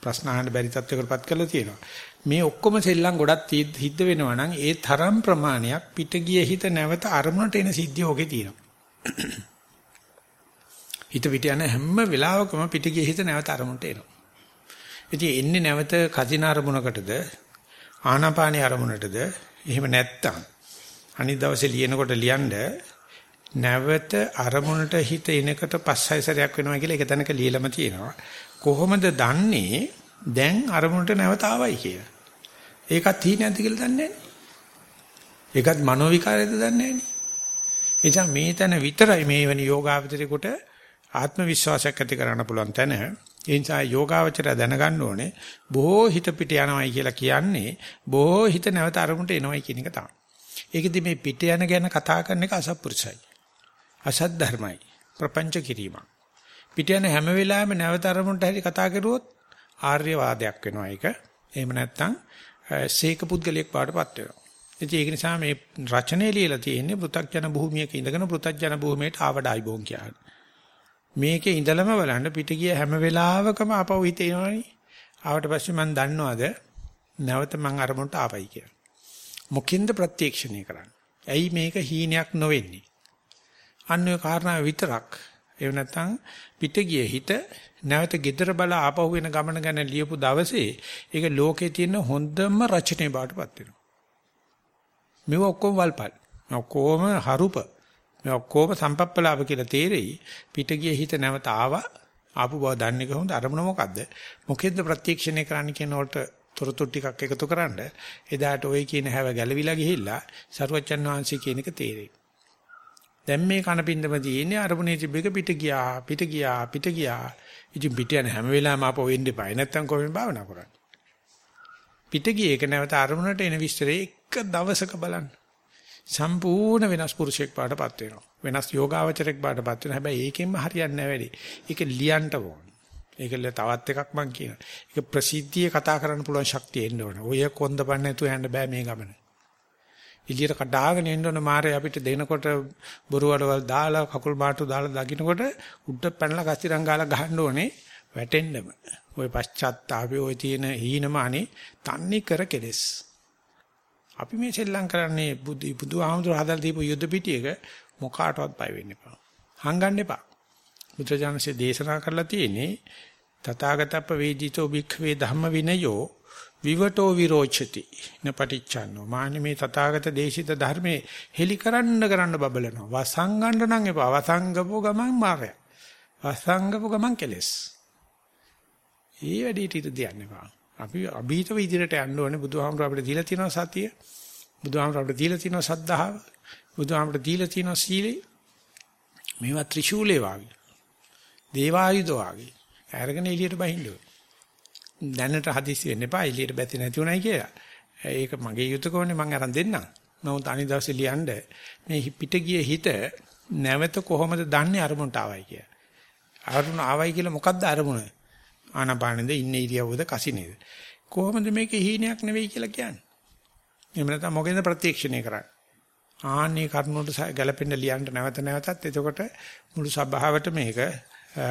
ප්‍රශ්න අහන්න බැරි තත්ත්වයකටපත් කරලා තියෙනවා. මේ ඔක්කොම සෙල්ලම් ගොඩක් හිද්ද වෙනවා නම් ඒ තරම් ප්‍රමාණයක් පිට ගිය හිත නැවත අරමුණට එන සිද්ධිය ඔගේ තියෙනවා. හිත පිට යන හැම වෙලාවකම පිට ගිය හිත නැවත අරමුණට එනවා. ඉතින් එන්නේ නැවත කදින අරමුණකටද ආනාපානී අරමුණටද එහෙම නැත්තම් අනිත් දවසේ ලියනකොට ලියන්න නැවත අරමුණට හිත එනකට පස්සයි සැරයක් වෙනවා කියලා එක තැනක ලියලම තියෙනවා. කොහොමද දන්නේ දැන් අරමුණට නැවත ආවයි කියලා? ඒකත් හි නැද්ද කියලා දන්නේ නැහැ. ඒකත් මනෝ විකාරයද දන්නේ නැහැ. එනිසා මේ තැන විතරයි මේ වෙන යෝගාවචරේකට ආත්ම විශ්වාසයක් ඇති කරන්න පුළුවන් තැන. ඒ නිසා යෝගාවචරය දැනගන්න ඕනේ බොහෝ හිත පිට යනවයි කියලා කියන්නේ බොහෝ හිත නැවත අරමුණට එනවයි කියන එක තමයි. ඒකෙදි මේ පිට යන ගැන කතා කරන එක අසත්පුරුෂයි. අසත් ධර්මයි. ප්‍රපංච කිරීම. පිට යන හැම වෙලාවෙම නැවත අරමුණට හැරි කතා කරුවොත් ආර්ය වාදයක් වෙනවා ඒක. එහෙම නැත්නම් සීක පුද්ගලයෙක් පාඩපත් වෙනවා. ඉතින් ඒක නිසා මේ රචනයේ ලියලා තියෙන්නේ පෘථග්ජන භූමියක ඉඳගෙන පෘථග්ජන භූමියට ආවඩයි බෝන් කියන්නේ. මේකේ ඉඳලම බලන්න පිට ගිය හැම වෙලාවකම ආපහු හිතේනවනේ. ආවට පස්සේ මම දන්නවද නැවත මං අරමුණට ආවයි කියලා. මොකින්ද ප්‍රත්‍යක්ෂණය කරන්නේ? ඇයි මේක හීනයක් නොවෙන්නේ? අන්න ඒ කාරණා විතරක්. ඒව නැත්තම් පිට ගිය හිත නැවත gedara බල ආපහු වෙන ගමන ගැන ලියපු දවසේ ඒක ලෝකේ තියෙන හොඳම රචනයේ බාටපත් වෙනවා. මේව ඔක්කොම වල්පල්. ඔක්කොම හරුප. මේ ඔක්කොම සම්පප්පලාව කියලා තේරෙයි. පිට ගිය හිත නැවත ආවා. ආපු බව දන්නේ කොහොමද? අරමුණ මොකද්ද? මොකෙන්ද ප්‍රත්‍යක්ෂණය කරන්න කියන වලට තොරතුරු ටිකක් එකතු කරන්න. එදාට ওই කියන හැව ගැලවිලා ගිහිල්ලා සරුවච්චන් වහන්සේ කියන එක තේරෙයි. දැන් මේ කනපින්දම තියෙන්නේ අරමුණේ තිබෙක පිට ගියා පිට ගියා පිට ගියා. ඉතින් පිට යන හැම වෙලාවෙම ආපහු එන්න එපා. නැත්තම් කොහොමද භාවනා කරන්නේ? පිට ගියේ එක නැවත අරමුණට එන විස්තරේ එක දවසක බලන්න. සම්පූර්ණ වෙනස් පුරුෂයෙක් පාටපත් වෙනවා. වෙනස් යෝගාවචරයක් පාටපත් වෙනවා. හැබැයි ඒකෙන්ම හරියන්නේ නැහැ වැඩි. ඒක ලියන්න ඕන. ඒකල තවත් එකක් මම කියනවා. ඒක ප්‍රසිද්ධියේ කතා කරන්න පුළුවන් ශක්තිය එන්න ඕන. ඔය කොන්දපන්න නැතුව යන්න බෑ මේ ගමන. එළියට කඩාගෙන එන්න ඕන මාරේ අපිට දෙනකොට බොරු වලවල් දාලා කකුල් මාට්ටු දාලා දකින්නකොට උඩ පැනලා කස්තිරං ගාලා ගහන්න ඕනේ වැටෙන්නම. ওই පශ්චාත්තාපේ ওই තියෙන හීනම අනේ තන්නේ කර කෙලස්. අපි මේ සෙල්ලම් කරන්නේ බුදු බුදුහාමුදුර හදලා දීපු යුද්ධ පිටියක මොකාටවත් බය වෙන්න එපා. හංගන්න එපා. බුදුජානසේ දේශනා කරලා තියෙන්නේ තථාගතප්ප වේදිතෝ භික්ඛවේ ධම්ම විනයෝ විවටෝ විරෝචති නපටිච්චන්නෝ මාන්නේ මේ තථාගත දේශිත ධර්මයේ හෙලි කරන්න කරන්න බබලනවා. වසංගන්න නම් එපා. වසංගපෝ ගමන් මාරය වසංගපෝ ගමන් කෙලස්. ඊ වැඩිට ඉත දෙන්නේ පා අපි අභීතව ඉදිරියට යන්න ඕනේ. බුදුහාමුදුර අපිට දීලා තියෙනවා සතිය. බුදුහාමුදුර අපිට දීලා තියෙනවා සද්ධාව. බුදුහාමුදුර දීලා තියෙනවා සීලය. මේවා ත්‍රිශූලේ වාගේ. දේවායුධ වාගේ. අරගෙන එළියට බහින්න ඕනේ. දැනට හදිස්සි වෙන්න එපා. එළියට බැති නැති උනායි කියලා. ඒක මගේ යුතුයකෝනේ මම අරන් දෙන්නම්. නමුත් අනිත් දවසේ ලියන්න මේ පිට ගිය හිත නැවත කොහොමද දන්නේ අරමුණට ආවයි කියලා. අරමුණ ආවයි කියලා මොකද්ද අරමුණ? ආනපානෙද ඉන්නේ ඉරියව්වද කසිනේද? කොහොමද මේකේ හීනයක් නෙවෙයි කියලා කියන්නේ? එහෙම නැත්නම් මොකෙන්ද ප්‍රත්‍යක්ෂණය කරන්නේ? ආන්නේ කරුණුට ගැලපෙන්න ලියන්න නැවත නැවතත් එතකොට මුළු සභාවට මේක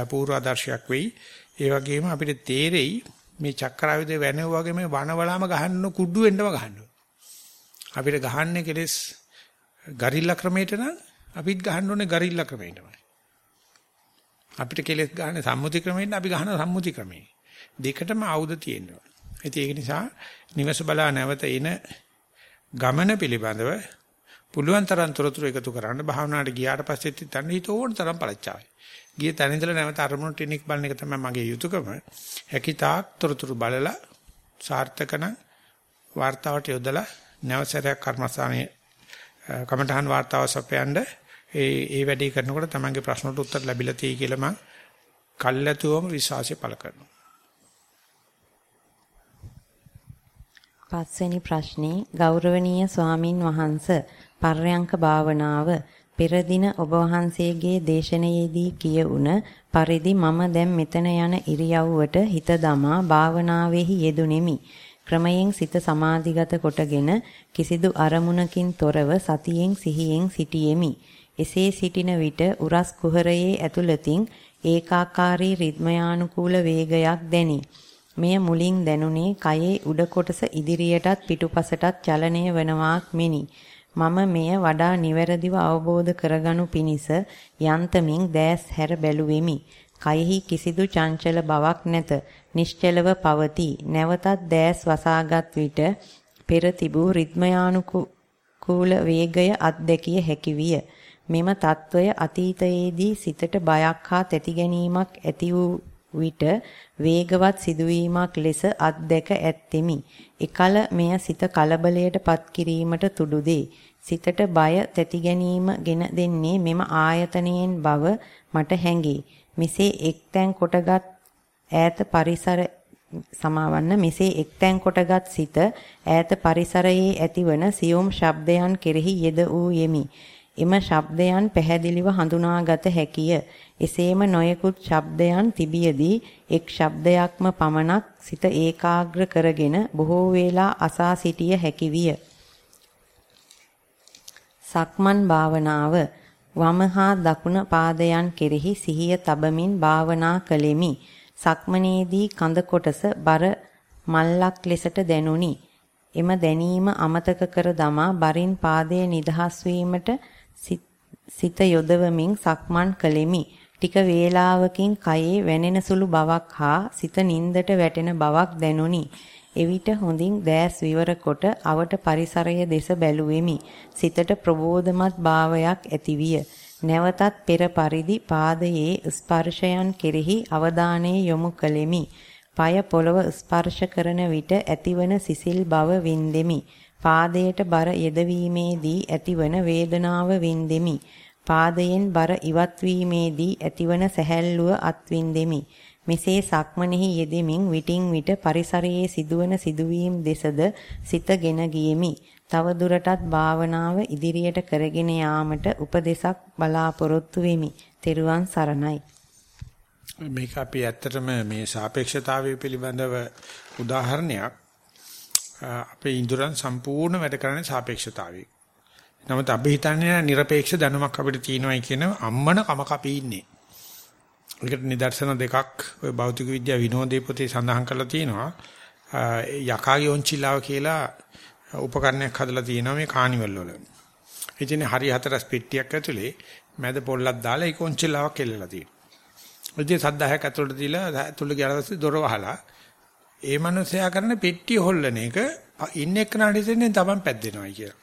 පූර්ව ආදර්ශයක් වෙයි. ඒ වගේම අපිට තේරෙයි මේ චක්‍රායුධය වැනෙව වගේ මේ වනවලාම ගහන්න කුඩු වෙන්නම ගහනවා. අපිට ගහන්නේ කෙලස් ගරිල්ලා ක්‍රමයට නම් අපිත් ගහන්න ඕනේ ගරිල්ලා ක්‍රමයටමයි. අපිට කෙලෙස් ගන්න සම්මුති ක්‍රමයෙන් අපි ගන්න සම්මුති ක්‍රමයෙන්. දෙකටම ආයුධ තියෙනවා. ඉතින් ඒක නිසා නිවස බලා නැවත එන ගමන පිළිබඳව පුළුවන් තරම් තොරතුරු එකතු කරන්න භාවනාවට ගියාට පස්සෙත් තන හිත ඕන තරම් පළච්චාවයි. ගිය තැන ඉඳලා නැවත අරමුණු ටිනික් බලන එක තමයි මගේ යුතුයකම. හැකිතාක් තොරතුරු බලලා සාර්ථකන වார்த்தාවට යොදලා නැවසරයක් කර්මස්ථානයේ කමඨහන් වார்த்தාව සපයන්නේ ඒ ඒ වැඩේ කරනකොට තමන්ගේ ප්‍රශ්නට උත්තර ලැබිලා තියෙයි කියලා මම කල්ැතුවම විශ්වාසය පළ කරනවා. පස්වෙනි ප්‍රශ්නේ ගෞරවනීය ස්වාමින් වහන්සේ පර්යංක භාවනාව පෙර දින ඔබ වහන්සේගේ දේශනාවේදී කියවුන පරිදි මම දැන් මෙතන යන ඉරියව්වට හිත දමා භාවනාවේහි යෙදුණෙමි. ක්‍රමයෙන් සිත සමාධිගත කොටගෙන කිසිදු අරමුණකින් තොරව සතියෙන් සිහියෙන් සිටියෙමි. එසේ සිටින විට උරස් කුහරයේ ඇතුළතින් ඒකාකාරී රිද්මයානුකූල වේගයක් දැනේ. මෙය මුලින් දැනුනේ කයේ උඩ කොටස ඉදිරියටත් පිටුපසටත් චලනය වනවාක් මෙනි. මම මෙය වඩා නිවැරදිව අවබෝධ කරගනු පිණිස යන්තමින් දැස් හැර බැලුවෙමි. කයෙහි කිසිදු චංචල බවක් නැත. නිශ්චලව පවතී. නැවතත් දැස් වසාගත් විට පෙර තිබූ රිද්මයානුකූල වේගය අත්දැකිය හැකි විය. මෙම తত্ত্বය අතීතයේදී සිතට බයක් හා තැති ගැනීමක් ඇති වූ විට වේගවත් සිදුවීමක් ලෙස අත්දැක ඇත්تمي. එකල මෙය සිත කලබලයටපත් කිරීමට තුඩු දෙයි. සිතට බය තැති ගැනීම ගෙන දෙන්නේ මෙම ආයතනයෙන් බව මට හැඟේ. මෙසේ එක්තැන් කොටගත් ඈත පරිසර සමාවන්න මෙසේ එක්තැන් කොටගත් සිත ඈත පරිසරයේ ඇතිවන සියුම් ශබ්දයන් කෙරෙහි යෙද වූ යෙමි. එම ශබ්දයන් පැහැදිලිව හඳුනාගත හැකිය. එසේම නොයෙකුත් ශබ්දයන් තිබියදී එක් ශබ්දයක්ම පමණක් සිත ඒකාග්‍ර කරගෙන බොහෝ වේලා අසා සිටිය හැකි විය. සක්මන් භාවනාව වම හා දකුණ පාදයන් කෙරෙහි සිහිය තබමින් භාවනා කළෙමි. සක්මනේදී කඳ කොටස බර මල්ලක් ලෙසට දැනුනි. එම දැනීම අමතක කර දමා බරින් පාදයේ නිදහස් වීමට සිත යොදවමින් සක්මන් කළෙමි. ටික වේලාවකින් කයේ වැනෙන සුළු බවක් හා සිත නින්දට වැටෙන බවක් දැනුනි. එවිට හොඳින් දැස් විවර කොට අවට පරිසරය දෙස බැලුවෙමි. සිතට ප්‍රබෝධමත් භාවයක් ඇතිවිය. නැවතත් පෙර පරිදි පාදයේ ස්පර්ශයන් කෙරෙහි අවධානය යොමු කළෙමි. পায় පොළව ස්පර්ශ කරන විට ඇතිවන සිසිල් බව වින්දෙමි. පාදයට බර යෙදවීමේදී ඇතිවන වේදනාව වින්දෙමි. පාදයෙන් බර ඉවත් වීමේදී ඇතිවන සැහැල්ලුව අත්විඳෙමි. මෙසේ සක්මනෙහි යෙදෙමින් විටින් විට පරිසරයේ සිදුවන සිදුවීම් දෙසද සිතගෙන ගියෙමි. තව දුරටත් භාවනාව ඉදිරියට කරගෙන යාමට උපදේශක් බලාපොරොත්තු වෙමි. තෙරුවන් සරණයි. මේක අපි ඇත්තටම මේ සාපේක්ෂතාවය පිළිබඳව උදාහරණයක් අපේ ඉන්ද්‍රයන් සම්පූර්ණ වැඩ කරන්නේ සාපේක්ෂතාවය. නමුත් අපි හිතන්නේ নিরপেক্ষ දැනුමක් අපිට තියෙනවායි කියන අම්මන කමක අපි ඉන්නේ. ඒකට නිදර්ශන දෙකක් ඔය භෞතික විද්‍යාව විනෝදේ පොතේ සඳහන් කරලා තියෙනවා. යකාගේ ඔන්චිලාව කියලා උපකරණයක් හදලා තියෙනවා මේ කානිවල් වල. ඉතින් හරි හතරස් පෙට්ටියක් ඇතුලේ මැද පොල්ලක් දාලා ඒක ඔන්චිලාවක් එල්ලලා තියෙනවා. ඉතින් සද්දාහයක් ඇතුළට දීලා ඇතුළට ගියාට පස්සේ දොර වහලා ඒ මනුස්සයා කරන පෙට්ටිය හොල්ලන එක ඉන්න එක්කනට හිතෙන්නේ තමන් පැද්දෙනවා කියලා.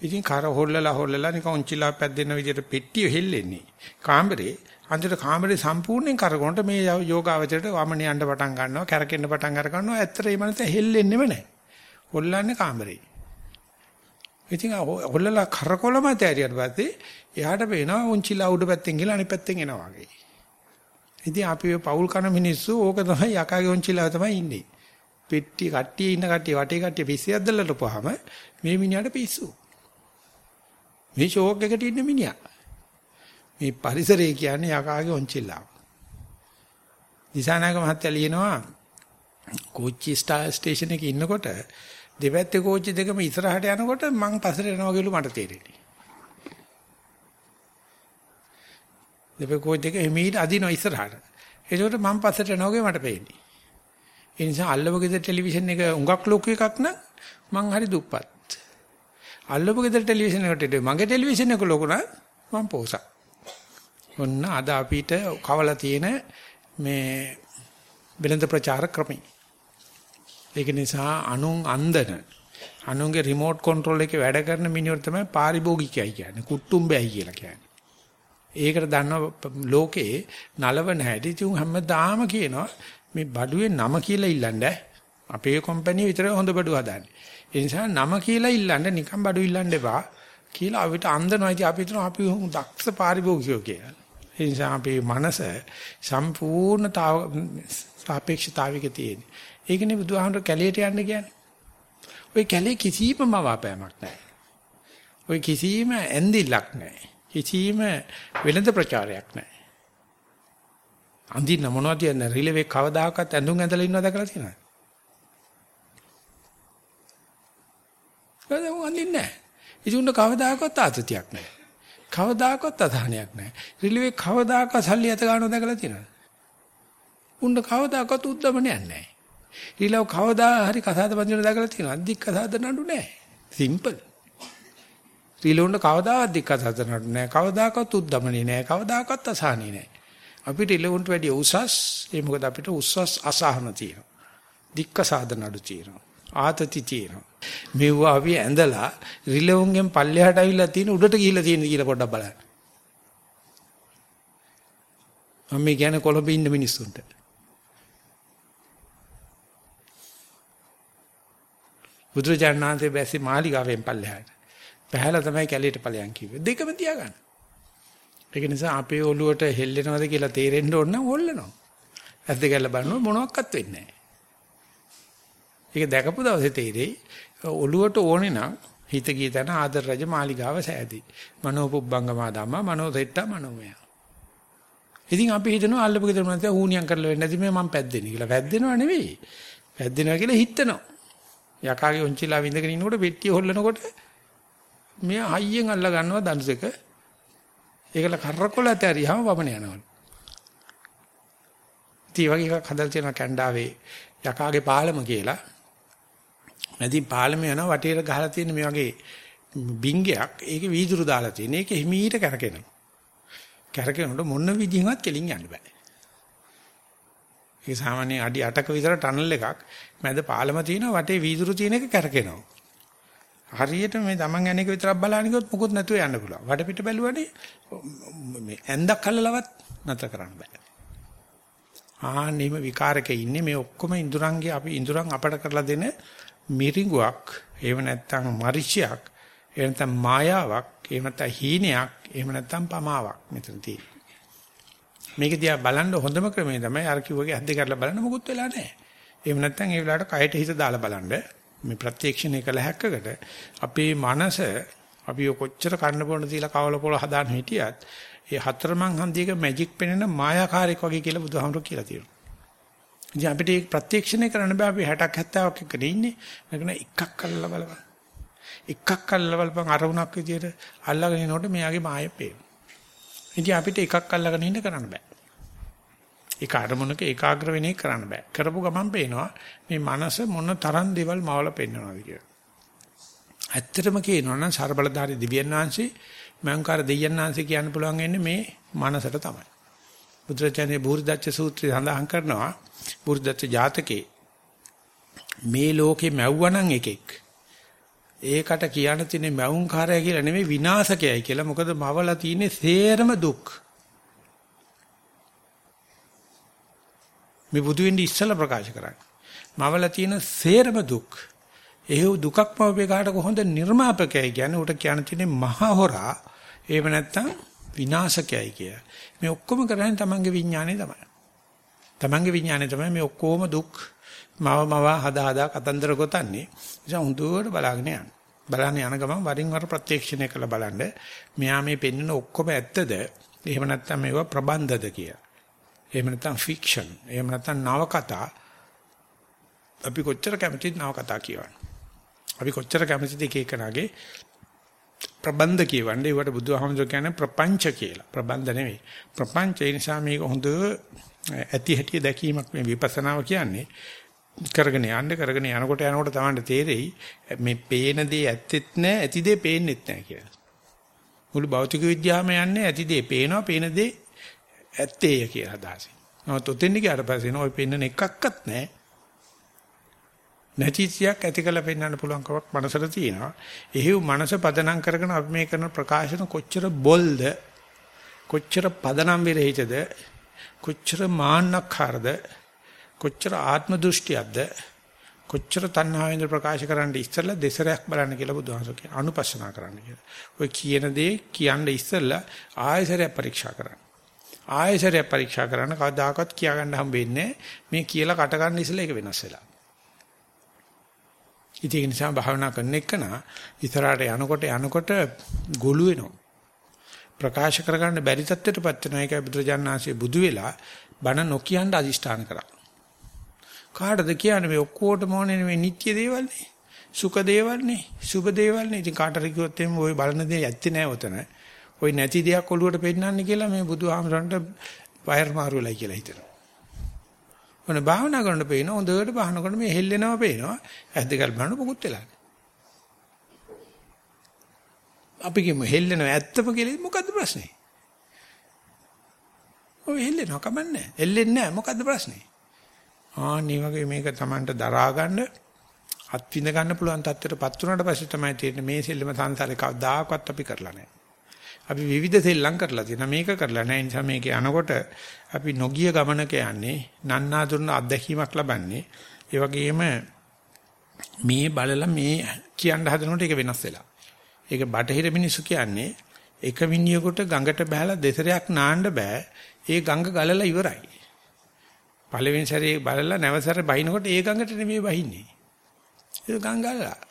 ඉතින් කර හොල්ලලා හොල්ලලා නිකන් උන්චිලා පැද්දෙන විදිහට පෙට්ටිය හෙල්ලෙන්නේ. කාමරේ අන්තිමට කාමරේ සම්පූර්ණයෙන් කරගොන්ට මේ යෝගාවචරයට වමන යන්න පටන් ගන්නවා, කැරකෙන්න පටන් අර ගන්නවා. ඇත්තට මේ මනුස්සයා හෙල්ලෙන්නේම නැහැ. හොල්ලන්නේ කාමරේ. ඉතින් හොල්ලලා කරකොලම තෑරියට පස්සේ එයාට පේනවා උන්චිලා උඩ පැත්තෙන් ගිහලා අනිත් පැත්තෙන් එනවා වගේ. ඉතින් අපි පවුල් කන මිනිස්සු ඕක තමයි යකාගේ උන්චිලා තමයි ඉන්නේ. පෙට්ටි කට්ටිය ඉන්න කට්ටිය වටේ කට්ටිය පිස්සියක් දැල්ලට පොහම මේ මිනිහට පිස්සු. මේ ෂෝක් එකට ඉන්න මිනිහා. මේ පරිසරය කියන්නේ යකාගේ ඔන්චිල්ලා. දිසානායක මහත්තයා ලියනවා කෝච්චි ස්ටේෂන් එකේ ඉන්නකොට දෙපැත්තේ කෝච්චි දෙකම ඉස්සරහට යනකොට මං පස්සට යනවා කියලා මට තේරෙන්නේ. දෙපැත්තේ කෝච්චි දෙක එමීට අදිනවා ඉස්සරහට. ඒකට මං පස්සට යනවා වගේ මට පේන්නේ. ඒ නිසා අල්ලව ගෙදර ටෙලිවිෂන් එක උඟක් ලොකු එකක් නම් මං හරි දුප්පත්. අල්ලව ගෙදර ටෙලිවිෂන් එකට මගේ ටෙලිවිෂන් එක ලොකු නම් මං පෝසත්. ඔන්න අද අපිට කවලා තියෙන මේ වෙළඳ ප්‍රචාර ක්‍රමයි. ඒක නිසා අනුන් අන්දන අනුන්ගේ රිමෝට් කන්ට්‍රෝල් එකේ වැඩ කරන මිනිහර තමයි පාරිභෝගිකයයි කියන්නේ කුට්ටුම්බයයි කියලා කියන්නේ. ඒකට දන්නව ලෝකේ නලවන හැටි තුන් හැමදාම කියනවා මේ බඩුවේ නම කියලා ඉල්ලන්න අපේ කම්පැනි විතරයි හොඳ බඩුව හදාන්නේ. ඒ නිසා නම කියලා ඉල්ලන්න නිකන් බඩු ඉල්ලන්න එපා කියලා අපිට අන්දනවා. ඉතින් අපි හිතනවා අපි දක්ෂ පාරිභෝගිකයෝ කියලා. ඒ නිසා අපේ මනස සම්පූර්ණ සාපේක්ෂතාවයක තියෙන. ඒකනේ බුදුහාමුදුර කැලේට යන්න කියන්නේ. ওই කැලේ කිසිම මවාපෑමක් නැහැ. ওই කිසිම ඇඳිල්ලක් නැහැ. කිසිම වෙළඳ ප්‍රචාරයක් නැහැ. අඳින්න මොනවද කියන්නේ රිලෙවේ කවදාකවත් ඇඳුම් ඇඳලා ඉන්නවද දැකලා තියෙනවද? ඒ උන් අඳින්නේ නැහැ. ඉතින් කවදාකවත් ආතතියක් නැහැ. කවදාකවත් අධානයක් නැහැ. රිලෙවේ කවදාකවත් සල්ලි අත ගන්නව දැකලා තියෙනවද? උන්න කවදාකවත් උද්දමනයක් නැහැ. රිලව කවදා හරි කසාද බඳින දැකලා තියෙනවද? අද්දික් කසාද නඩු නැහැ. සිම්පල්. රිලවුන්න කවදාවත් දික් කසාද නඩු නැහැ. කවදාකවත් උද්දමනේ නැහැ. කවදාකවත් අසහනේ නැහැ. අපිට ඉලවුන්ට වැඩිය උසස් ඒ මොකද අපිට උසස් අසහන තියෙනවා. දික්ක සාධන අඩු තියෙනවා. ආතති තියෙනවා. මෙව්ව අපි ඇඳලා රිලවුන්ගෙන් පල්ලෙහාට අවිලා තියෙන උඩට ගිහිල්ලා තියෙන කියලා පොඩ්ඩක් බලන්න. මම මේ කියන්නේ කොළඹ ඉන්න මිනිස්සුන්ට. බුදුරජාණන්සේ බැසි මාලිගාවෙන් පල්ලෙහාට. පහළ තමයි කැලේට ඵලයන් කිව්වේ. දෙකම තියාගන්න. ඒක නිසා අපේ ඔළුවට හෙල්ලෙනවද කියලා තේරෙන්න ඕන නම් හොල්ලනවා. ඇද්ද ගැල්ල බලනවා මොනවත් වෙන්නේ නැහැ. ඒක දැකපු දවසේ තේරෙයි ඔළුවට ඕනේ නම් හිත ගිය තැන ආදර රජ මාලිගාව සෑදී. මනෝපුබ්බංගමා ධම්මා මනෝසෙට්ට මනෝමය. ඉතින් අපි හිතනවා අල්ලපු ගෙදර මනස ඌණියම් කරලා වෙන්නේ නැති මේ මම පැද්දෙන්නේ කියලා. පැද්දෙනව නෙවෙයි. පැද්දෙනවා කියලා හිතනවා. යකාගේ උන්චිලා විඳගෙන ඉන්නකොට පෙට්ටිය හොල්ලනකොට මෙයා හයියෙන් අල්ල ගන්නවා දනුසෙක ඒකල කරකොල ඇතරියාම වමන යනවලු. ඉතින් වගේ එකක් හදලා තියෙනවා කැනඩාවේ යකාගේ පාලම කියලා. මැදින් පාලම යනවා වටේට ගහලා තියෙන මේ වගේ බින්ගයක් ඒකේ වීදුරු දාලා තියෙන. ඒක හිමීට කරකිනවා. කරකිනකොට මොන විදිහවත් කෙලින් යන්න බෑ. ඒ සාමාන්‍ය අඩි 8ක විතර ටනල් එකක් මැද පාලම තියෙනවා වටේ වීදුරු තියෙන එක කරකිනවා. හරියට මේ Taman යන එක විතරක් බලන්න ගියොත් මොකොත් නැතුව යන්න පුළුවන්. වටපිට බැලුවනේ මේ ඇඳක් අල්ලලවත් නැතර කරන්න බෑ. ආන්නේම විකාරකේ ඉන්නේ මේ ඔක්කොම ඉඳුරන්ගේ අපි ඉඳුරන් අපට කරලා දෙන මිරිඟුවක්, එහෙම නැත්නම් මරිචයක්, එහෙම නැත්නම් මායාවක්, එහෙම නැත්නම් හීනයක්, එහෙම නැත්නම් පමාවක් මෙතන තියෙන්නේ. මේක දිහා බලන්න හොඳම ක්‍රමය තමයි අර කිව්වගේ අද්ද කරලා බලන්න මොකුත් වෙලා නැහැ. එහෙම නැත්නම් ඒ වෙලාවට කයට හිත දාලා බලන්න මේ ප්‍රත්‍යක්ෂණය කළ හැක්කකට අපේ මනස අපි කොච්චර කන්න බොන දීලා කවල පොළ හදාන්න හිටියත් ඒ හතරමං හන්දියක මැජික් පෙනෙන මායාකාරයක් වගේ කියලා බුදුහාමුදුරු කියලා තියෙනවා. ඉතින් අපිට ඒක ප්‍රත්‍යක්ෂණය කරන්න බෑ අපි 60ක් 70ක් එක්ක ඉන්නේ. නැගන එකක් අල්ලලා බලපන්. එකක් අල්ලලා බලපන් අරමුණක් විදියට අල්ලගෙන ඉනකොට මෙයාගේ මායෙ පේනවා. ඉතින් අපිට එකක් අල්ලගෙන ඉන්න කරන්න බෑ. ඒක අරමුණක ඒකාග්‍ර වෙන්නේ කරන්න බෑ. කරපු ගමන් පේනවා මේ මනස මොන තරම් දේවල් මවල පෙන්නනවාද කියලා. ඇත්තටම කියනවා නම් ਸਰබලධාරි දිව්‍යන් වහන්සේ මංකාර දෙයයන් වහන්සේ කියන්න පුළුවන් වෙන්නේ මේ මනසට තමයි. බුදුරජාණන් බුරිදච්ච සූත්‍රය සඳහන් කරනවා බුරිදච්ච ජාතකේ මේ ලෝකේ මැව්වනම් එකෙක්. ඒකට කියන්න තියෙන්නේ මැවුම්කාරය කියලා නෙමෙයි විනාශකයයි කියලා. මොකද මවලා තියෙන්නේ සේරම දුක්. මේ බුදු වෙන්නේ ඉස්සලා ප්‍රකාශ කරන්නේ. මවලා තියෙන සේරම දුක්. එහෙව් දුකක්ම ඔබේ කාට කොහොමද නිර්මාපකයයි කියන්නේ උට කියන්න තියෙන්නේ මහ හොරා. එහෙම නැත්නම් විනාශකයයි කිය. මේ ඔක්කොම කරන්නේ තමන්ගේ විඥානේ තමයි. තමන්ගේ විඥානේ තමයි මේ ඔක්කොම දුක් මව මව හදා හදා කතන්දර ගොතන්නේ. නිසා හුදුවට බලාගෙන යන්න. බලන්න යන ගමන් වරින් වර ප්‍රත්‍යක්ෂණය කරලා බලන්න. මෙයා මේ පෙන්වන ඔක්කොම ඇත්තද? එහෙම නැත්නම් මේවා ප්‍රබන්ධද කියලා. එහෙම නැත්නම් ෆික්ෂන්. එහෙම නැත්නම් නවකතා. අපි කොච්චර කැමතිද නවකතා කියවන්න. අපි කොච්චර කැමතිද එක එකනාගේ ප්‍රබන්ධ කියවන්නේ. ඒවට බුදුහාමුදුර කියන්නේ ප්‍රපංච කියලා. ප්‍රබන්ධ නෙවෙයි. ප්‍රපංච ඒ නිසා මේක හොඳ ඇති හැටි දැකීමක් මේ විපස්සනාව කියන්නේ. කරගෙන යන්න කරගෙන යනකොට යනකොට තමයි තේරෙයි මේ පේන දේ ඇත්තෙත් නැහැ ඇති දේ පේන්නෙත් නැහැ කියලා. මුළු භෞතික විද්‍යාවම යන්නේ ඇති දේ පේනවා පේන දේ ඇත්තේය කියලා අදහසින්. නමුත් ඔතෙන් ගියාට පස්සේ නෝ ඔය පේන්න එකක්වත් නැහැ. නැතිසියක් ඇති කළ පෙන්වන්න පුළුවන් කමක් මනසට තියෙනවා. එහෙව් මනස පදනම් කරගෙන අපි මේ කරන ප්‍රකාශන කොච්චර බොල්ද කොච්චර පදනම් විරහිතද කොච්චර මාන්නක්කාරද කොච්චර ආත්ම දෘෂ්ටියක්ද කොච්චර තණ්හාවෙන්ද ප්‍රකාශ කරන්න ඉස්සෙල්ලා දෙසරයක් බලන්න කියලා බුදුහාමර කියන අනුපස්සනා කරන්න කියලා. ඔය කියන දේ කියන්න ඉස්සෙල්ලා ආයසරයක් පරීක්ෂා කරන්න. ආයසරයක් පරීක්ෂා කරන්න කවදාකවත් කියා ගන්න හම්බෙන්නේ මේ කියලා කට ගන්න ඉස්සෙල්ලා ඒක වෙනස් වෙලා. ඉතින් ඒ නිසා භාවනා කරන එකන ඉතරාට යනකොට යනකොට ගොළු වෙනවා. ප්‍රකාශ කරගන්න බැරි තත්ත්වයටපත් වෙනවා. ඒකයි බුදුරජාණන් වහන්සේ බුදු වෙලා බණ නොකියන්න අදිෂ්ඨාන කරා. කාටද කියන්නේ මේ ඔක්කොටම ඕනේ මේ නිත්‍ය දේවල් නේ. සුඛ දේවල් නේ. සුභ දේවල් නේ. ඉතින් කාටද කිව්වොත් එimhe ওই බලන දේ ඇත්තේ නැහැ උතන. ওই නැති දෙයක් ඔළුවට පෙන්නන්නේ කියලා මේ බුදුහාමරන්ට වයර් මාරු වෙලයි කියලා හිතනවා. මොන භාවනා කරනකොට පේන හොඳට බහනකොට මේ හෙල්ලෙනවා පේනවා. ඇස් දෙකල් බලන මොකුත් වෙලා අපි කියමු හෙල්ලෙනවා ඇත්තම කියලා මොකද්ද ප්‍රශ්නේ? ඔය හෙල්ලෙනවා කමන්නේ. හෙල්ලෙන්නේ නැහැ මොකද්ද ප්‍රශ්නේ? ආන්නේ වගේ මේක Tamanට දරා ගන්න අත්විඳ ගන්න පුළුවන් තත්ත්වයටපත් වුණාට පස්සේ තමයි තේරෙන්නේ මේ සෙල්ලම සංසාරේ කවදාකවත් අපි කරලා නැහැ. අපි විවිධ සෙල්ලම් කරලා තියෙනවා මේක කරලා නැහැ. නිසා මේක යනකොට අපි නොගිය ගමනක යන්නේ නන්නාඳුන අත්දැකීමක් ලබන්නේ. ඒ වගේම මේ බලලා මේ කියන්න හදනකොට ඒක වෙනස් වෙලා. ඒක බටහිර මිනිස්සු කියන්නේ එක මිනිහෙකුට ගඟට බහලා දෙසරයක් නාන්න බෑ. ඒ ගඟ ගලලා ඉවරයි. පළවෙනි සැරේ බලලා නැවසර බහිනකොට ඒ ගඟට නෙමෙයි බහින්නේ. ඒක ගංගාලා. ආශය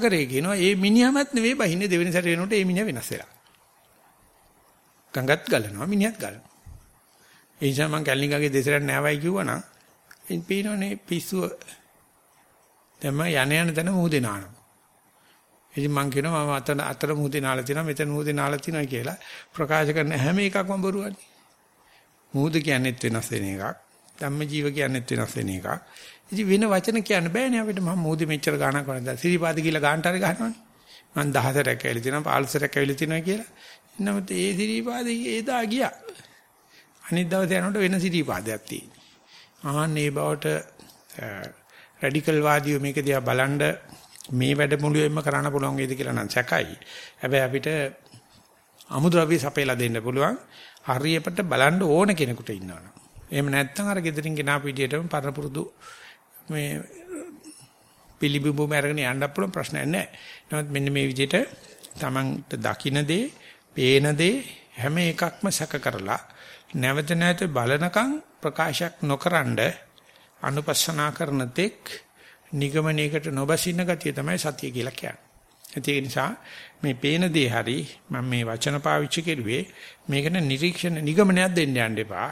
කරේ කියනවා ඒ මිනිහමත් නෙවෙයි බහින්නේ දෙවෙනි සැරේ වෙනකොට ඒ මිනිහ වෙනස් වෙලා. ගඟත් ගලනවා මිනිහත් ගලනවා. ඒ නිසා මං කැලණිකාගේ දෙසරක් නෑවයි කිව්වනම් එන් පේනෝනේ පිස්සුව. දැන් මම යන යන තැන මුහුදේ නානවා. ඉතින් මං කියනවා මම අතන අතර මුහුදේ නාලා තියෙනවා මෙතන මුහුදේ නාලා තියෙනවා කියලා ප්‍රකාශ කරන හැම එකක්ම බොරුවන්නේ. මුහුද කියන්නේත් වෙනස් වෙන එකක්. ධම්ම ජීව කියන්නේත් වෙනස් වෙන එකක්. ඉතින් වෙන වචන කියන්න බෑනේ අපිට මම මුහුද මෙච්චර ගාණක් වරද. සිරිපාද කියලා ගාණට හරි ගහනවනේ. මං 10සරක් ඇවිල්ලා තියෙනවා 15සරක් ඇවිල්ලා තියෙනවා කියලා. නමුත් ඒ සිරිපාද ඒදා ගියා. අනිත් දවසේ යනකොට වෙන සිරිපාදයක් තියෙනවා. ආන්නේ බවට රැඩිකල් වාදියෝ මේක දිහා බලනද මේ වැඩමුළුවෙන්ම කරන්න පුළුවන් වේද කියලා නම් සැකයි. හැබැයි අපිට අමුද්‍රව්‍ය සපයලා දෙන්න පුළුවන්. හරියට බලන්න ඕන කෙනෙකුට ඉන්නවනම්. එහෙම නැත්නම් අර gedirin ගෙනාපු විදියටම පරපුරුදු මේ පිළිබිඹුම අරගෙන යන්න පුළුවන් ප්‍රශ්නයක් නැහැ. නමුත් මෙන්න මේ විදිහට Tamanට දකින්න දේ, පේන දේ හැම එකක්ම සැක කරලා නැවත නැවත බලනකම් ප්‍රකාශයක් නොකරනද අනුපස්සනා කරන තෙක් නිගමනයකට නොබසින්න ගතිය තමයි සතිය කියලා කියන්නේ. ඒ නිසා මේ පේන දේ හරි මම මේ වචන පාවිච්චි කරුවේ මේකට නිරීක්ෂණ නිගමනයක් දෙන්න යන්න එපා.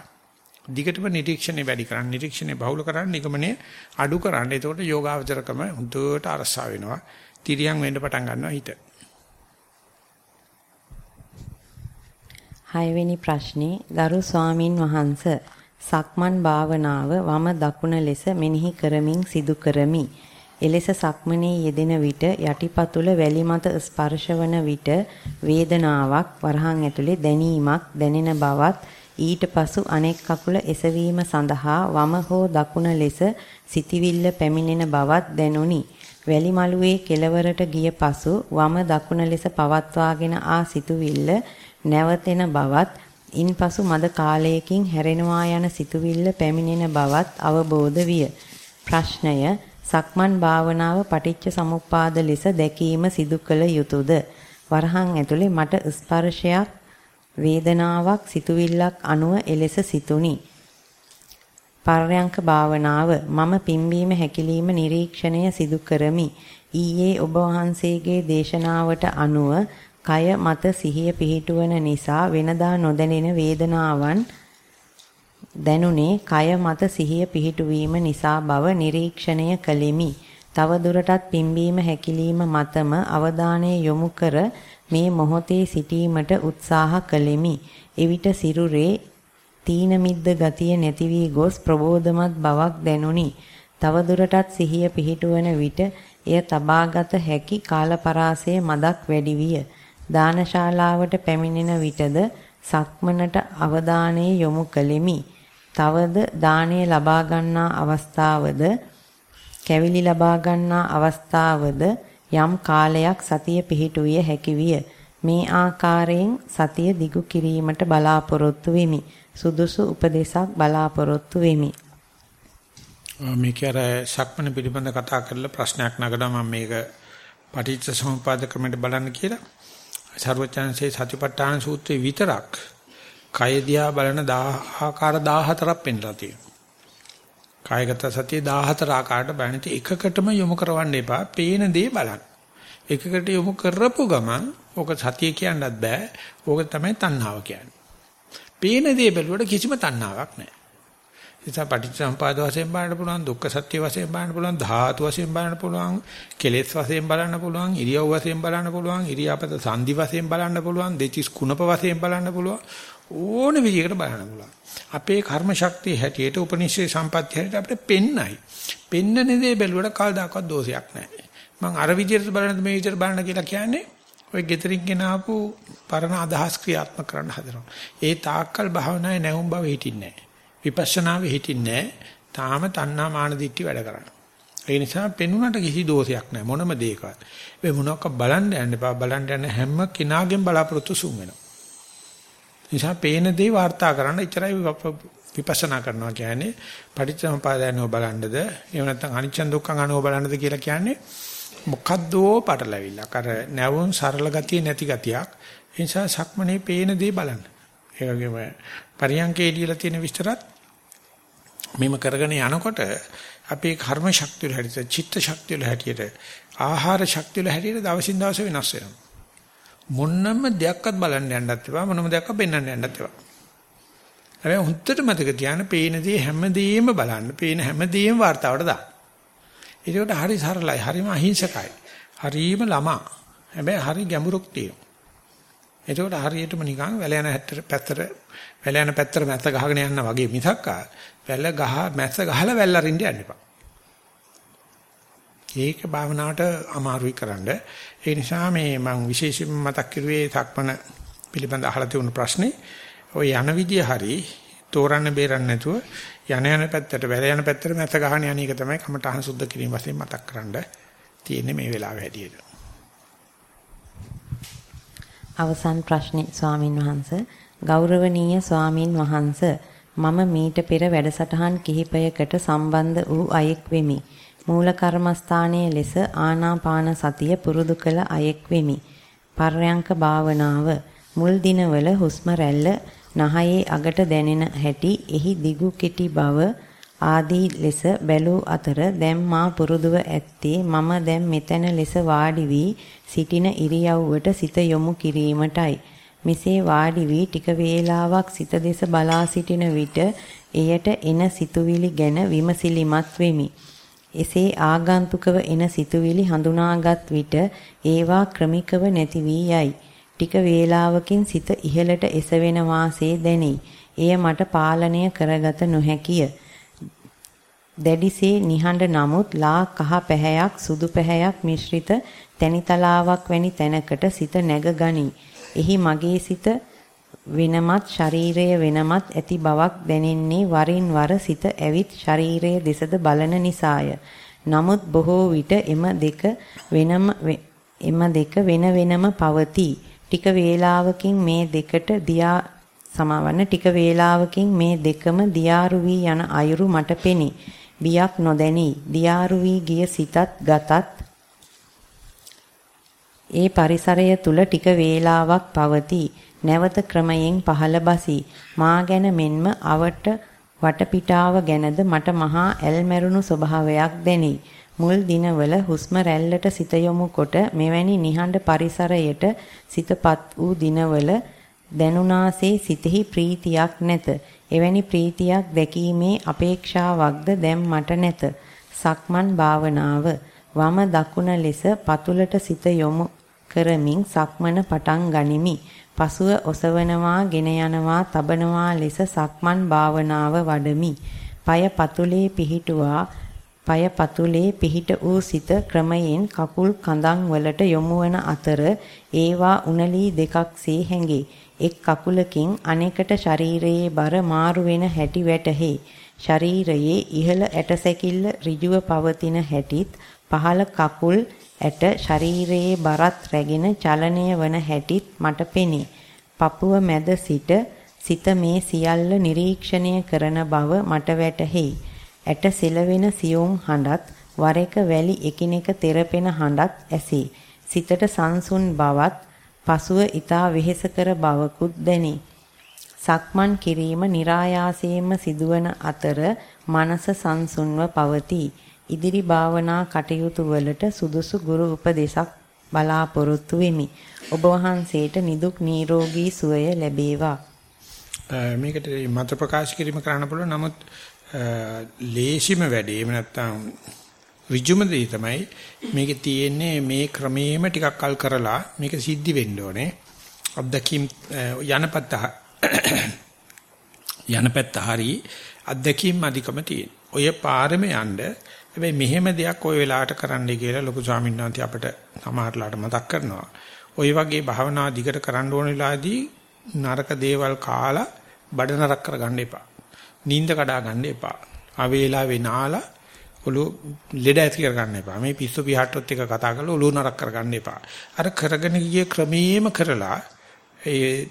දිගටම නිරීක්ෂණය වැඩි කරන්න නිරීක්ෂණය බහුල කරන්න නිගමනය අඩු කරන්න. එතකොට යෝගාවචරකම හුදුවට අරසා වෙනවා. තිරියන් වෙන්න පටන් ගන්නවා හිත. හයවෙනි ප්‍රශ්නේ ගරු ස්වාමින් වහන්ස සක්මන් භාවනාව වම දකුණ ලෙස මෙනෙහි කරමින් සිදු කරමි. එලෙස සක්මනේ යෙදෙන විට යටිපතුල වැලි මත ස්පර්ශවන විට වේදනාවක් වරහන් ඇතුලේ දැනීමක් දැනෙන බවත් ඊට පසු අනෙක් කකුල එසවීම සඳහා වම හෝ දකුණ ලෙස සිටිවිල්ල පැමිණෙන බවත් දැනුනි. වැලි මළුවේ කෙළවරට ගිය පසු වම දකුණ ලෙස පවත්වාගෙන ආ සිටුවිල්ල නැවතෙන බවත් ඉන්පසු මද කාලයකින් හැරෙනවා යන සිටුවිල්ල පැමිණෙන බවත් අවබෝධ විය. ප්‍රශ්නය සක්මන් භාවනාව පටිච්ච සමුප්පාද ලෙස දැකීම සිදු කළ යුතුයද? වරහන් ඇතුලේ මට ස්පර්ශයක් වේදනාවක් සිතුවිල්ලක් අනුව එලෙස සිතුනි. පර්යංක භාවනාව මම පිම්බීම හැකිලිම නිරීක්ෂණය සිදු කරමි. ඊයේ ඔබ වහන්සේගේ දේශනාවට අනුව කය මත සිහිය පිහිටුවන නිසා වෙනදා නොදැනෙන වේදනාවන් දැනුනේ කය මත සිහිය පිහිටුවීම නිසා බව නිරීක්ෂණය කළෙමි. තව දුරටත් පිම්බීම හැකිලිම මතම අවධානය යොමු කර මේ මොහොතේ සිටීමට උත්සාහ කළෙමි. එවිට සිරුරේ තීන මිද්ද ගතිය නැති වී ගොස් ප්‍රබෝධමත් බවක් දැනුනි. තව දුරටත් සිහිය පිහිටුවන විට එය තබාගත හැකි කාලපරාසයේ මදක් වැඩි විය. දානශාලාවට පැමිණෙන විටද සක්මනට අවධානය යොමු කළෙමි. තවද දාණය ලබා ගන්නා අවස්ථාවද කැවිලි ලබා ගන්නා අවස්ථාවද යම් කාලයක් සතිය පිහිටුවිය හැකි විය. මේ ආකාරයෙන් සතිය දිගු කිරීමට බලාපොරොත්තු වෙමි. සුදුසු උපදේශක් බලාපොරොත්තු වෙමි. මේක අර සක්මන පිළිබඳ කතා කරලා ප්‍රශ්නයක් නගනවා මම මේක පටිච්ච සමුප්පාද ක්‍රමයට බලන්න කියලා. සර්වචන්සේ සතිපට්ඨාන සූත්‍රයේ විතරක් කය දිහා බලන ආකාර 14ක් පෙන්ලා තියෙනවා. කායගත සතිය 14 ආකාරයට බලන එකකටම යොමු කරවන්න එපා. පේන දේ බලන්න. එකකට යොමු කරපු ගමන් ඕක සතිය කියන්නත් බෑ. ඕක තමයි තණ්හාව කියන්නේ. පේන දේ බැලුවට කිසිම තණ්හාවක් නැහැ. නිසා පටිච්චසමුපාද වශයෙන් බලන්න පුළුවන්, දුක්ඛ සත්‍ය වශයෙන් බලන්න පුළුවන්, ධාතු වශයෙන් බලන්න පුළුවන්, කෙලෙස් වශයෙන් බලන්න පුළුවන්, ඉරියව් වශයෙන් බලන්න පුළුවන්, ඉරියාපත සංදි වශයෙන් බලන්න පුළුවන්, දෙතිස් කුණප වශයෙන් බලන්න පුළුවන්. ඕන විදිහකට බලන්න පුළුවන්. අපේ කර්ම ශක්තිය හැටියට උපනිෂේ සම්පත්‍ය හැටියට අපිට පෙන්නයි. පෙන්නන දේ බැලුවට කවදාකවත් දෝෂයක් නැහැ. මම අර විදිහට බලනද මේ විදිහට බලන්න කියලා කියන්නේ ඔය getirin ගෙන ආපු පරණ අදහස් ක්‍රියාත්මක කරන්න හදනවා. ඒ තාක්කල් භාවනාවේ නැවුම් බව හිටින්නේ නැහැ. විපස්සනාවේ හිටින්නේ නැහැ. තාම තණ්හා මාන දිට්ටි වැඩ කරනවා. ඒ නිසා පෙනුනට කිසි දෝෂයක් නැහැ මොනම දෙයකවත්. මේ මොනවාක් බලන්න යන්න එපා. බලන්න යන හැම කෙනාගෙන් බලාපොරොත්තු සුන් වෙනවා. නිසා පේන දේ වාර්තා කරන්න ඉතරයි විපස්සනා කරනවා කියන්නේ. පටිච්චසමුපාදයන්ව බලන්නද? එහෙම නැත්නම් අනිච්ච දුක්ඛං අනුව බලන්නද කියලා කියන්නේ මොකද්දෝ පටලැවිල්ලක්. අර නැවුම් සරල ගතිය නැති ගතියක්. ඒ නිසා සක්මනේ පේන දේ බලන්න. ඒ වගේම පරියංකේ ලියලා තියෙන විස්තරත් මෙම කරගෙන යනකොට අපේ කර්ම ශක්තිය හැටියට චිත්ත ශක්තිය හැටියට ආහාර ශක්තිය හැටියට දවසින් දවස වෙනස් වෙනවා. මොන්නම දෙයක්වත් බලන්න යන්නත් එපා මොනම දෙයක්වත් පෙන්වන්න යන්නත් එපා. හැබැයි හුත්තට මතක තියාන පේන දේ හැමදේම බලන්න. පේන හැමදේම වார்த்தාවට දාන්න. ඒකට හරි සරලයි, හරිම අහිංසකයි. හරිම ළමා. හැබැයි හරි ගැඹුරක් තියෙනවා. ඒකට හරියටම නිකන් වැල යන පැත්තට වැල යන පැත්තට මැස්ස ගහගෙන යන්න වගේ මිසක් වැල ගහ මැස්ස ගහලා වැල්ලරින්න යන්න එපා. ඒක භාවනාවට අමාරුයි කරන්න. ඒ නිසා මේ මම විශේෂයෙන්ම මතක් කරුවේ සක්මන පිළිබඳ අහලා තියුණු ප්‍රශ්නේ ඔය යන විදිය හරි තෝරන්න බේරන්න නැතුව යන යන පැත්තට වැල යන පැත්තට මැත ගහන යන එක තමයි කමටහන සුද්ධ කිරීම වශයෙන් මතක් කරන්න තියෙන්නේ මේ වෙලාවේ හැටියට. අවසන් ප්‍රශ්නේ ස්වාමින් වහන්සේ ගෞරවනීය ස්වාමින් වහන්සේ මම මීට පෙර වැඩසටහන් කිහිපයකට සම්බන්ධ වූ අයෙක් වෙමි. මූල කර්මස්ථානයේ ලෙස ආනාපාන සතිය පුරුදු කළ අයෙක් වෙමි. පර්යංක භාවනාව මුල් දිනවල හුස්ම රැල්ල නහයේ අගට දැනෙන හැටි එහි දිගු කෙටි බව ආදී ලෙස බැලූ අතර දැන් මා පුරුදුව ඇත්තේ මම දැන් මෙතන ලෙස වාඩි වී සිටින ඉරියව්වට සිත යොමු කිරීමටයි. මෙසේ වාඩි වී ටික වේලාවක් සිත දෙස බලා සිටින විට එයට එන සිතුවිලි ගැන විමසිලිමත් වෙමි. එසේ ආගන්තුකව එන සිතුවිලි හඳුනාගත් විට ඒවා ක්‍රමිකව නැති වී යයි. ටික වේලාවකින් සිත ඉහළට එසවෙන වාසේ දැනේ. එය මට පාලනය කරගත නොහැකිය. දැඩිසේ නිහඬ නමුත් ලා කහ පැහැයක් සුදු පැහැයක් මිශ්‍රිත තැනිතලාවක් වැනි තැනකට සිත නැග ගනී. එහි මගේ සිත වෙනමත් ශරීරය වෙනමත් ඇති බවක් දැනෙන්නේ වරින් වර සිත ඇවිත් ශරීරයේ දෙසද බලන නිසාය. නමුත් බොහෝ විට එම දෙක වෙනම එම දෙක වෙන වෙනම පවතී. ටික වේලාවකින් මේ දෙකට දියා සමාවන්න ටික වේලාවකින් මේ දෙකම දියාරු වී යන අයුරු මට පෙනේ. බියක් නොදැනී දියාරු වී ගිය සිතත් ගතත් ඒ පරිසරය තුල ටික වේලාවක් පවතී. නැවත ක්‍රමයෙන් පහළ බසී. මා ගැන මෙන්ම අවට වටපිටාව ගැනද මට මහා ඇල්මැරුණු ස්වභාවයක් දැනේ. මුල් දිනවල හුස්ම රැල්ලට සිත යොමු කොට මෙවැනි නිහඬ පරිසරයට සිතපත් වූ දිනවල දැනුණාසේ සිතෙහි ප්‍රීතියක් නැත. එවැනි ප්‍රීතියක් දැකීමේ අපේක්ෂාවක්ද දැන් මට නැත. සක්මන් භාවනාව වම දකුණ ලෙස පතුලට සිත යොමු කරමින් සක්මන පටන් ගනිමි. පසුව ඔසවනවා, ගෙන යනවා, තබනවා ලෙස සක්මන් භාවනාව වඩමි. পায় පතුලේ පිහිටුවා পায় පතුලේ පිහිට වූ සිත ක්‍රමයෙන් කකුල් කඳන් වලට යොමු වන අතර ඒවා උණලී දෙකක්සේ හැඟේ. එක් කකුලකින් අනෙකට ශරීරයේ බර මාරු වෙන හැටි වැටහි. ශරීරයේ ඉහළ ඇටසැකිල්ල ඍජුව පවතින හැටිත් පහළ කකුල් ඇට ශරීරයේ බරත් රැගෙන චලනය වන හැටිත් මට පෙනේ. පපුව මැද සිට සිත මේ සියල්ල නිරීක්ෂණය කරන බව මට වැටහෙයි. ඇට සෙලවෙන සියුම් හඬත් වර එක වැලි එකිනෙක තෙරපෙන හඬත් ඇසේ. සිතට සංසුන් බවත් පසුව ඊතා වෙහෙසකර බවකුත් දැනේ. සක්මන් කිරීම નિરાයාසයෙන්ම සිදුවන අතර මනස සංසුන්ව පවතී. ඉදිරි භාවනා කටයුතු වලට සුදුසු ගුරු උපදේශක් බලාපොරොත්තු වෙමි. ඔබ වහන්සේට නිදුක් නිරෝගී සුවය ලැබේවා. මේකට මත ප්‍රකාශ කිරීම කරන්න පුළුවන්. නමුත් ලේසිම වැඩේ එහෙම නැත්නම් ඍජුම දේ තමයි මේකේ තියෙන්නේ මේ ක්‍රමේම ටිකක් කල් කරලා මේක සිද්ධි වෙන්න ඕනේ. අත්දැකීම් යනපත්ත යනපත්ත හරි අත්දැකීම් අධිකම තියෙන. ඔය පාරෙම යන්න හැබැයි මෙහෙම දෙයක් ওই වෙලාවට කරන්නයි කියලා ලොකු ස්වාමීන් වහන්සේ අපට සමහරලාට මතක් කරනවා. ওই වගේ භාවනා දිගට කරන්න ඕන වෙලාවේදී නරක දේවල් කාලා බඩ නරක කරගන්න එපා. නිින්ද කඩා ගන්න එපා. අවේලාවේ නාලා ඔළුව ලෙඩ ඇති කරගන්න එපා. මේ පිස්සු පිහට්ටොත් එක කතා කරලා ඔළුව නරක කරගන්න එපා. අර කරගෙන ගිය ක්‍රමීයම කරලා ඒ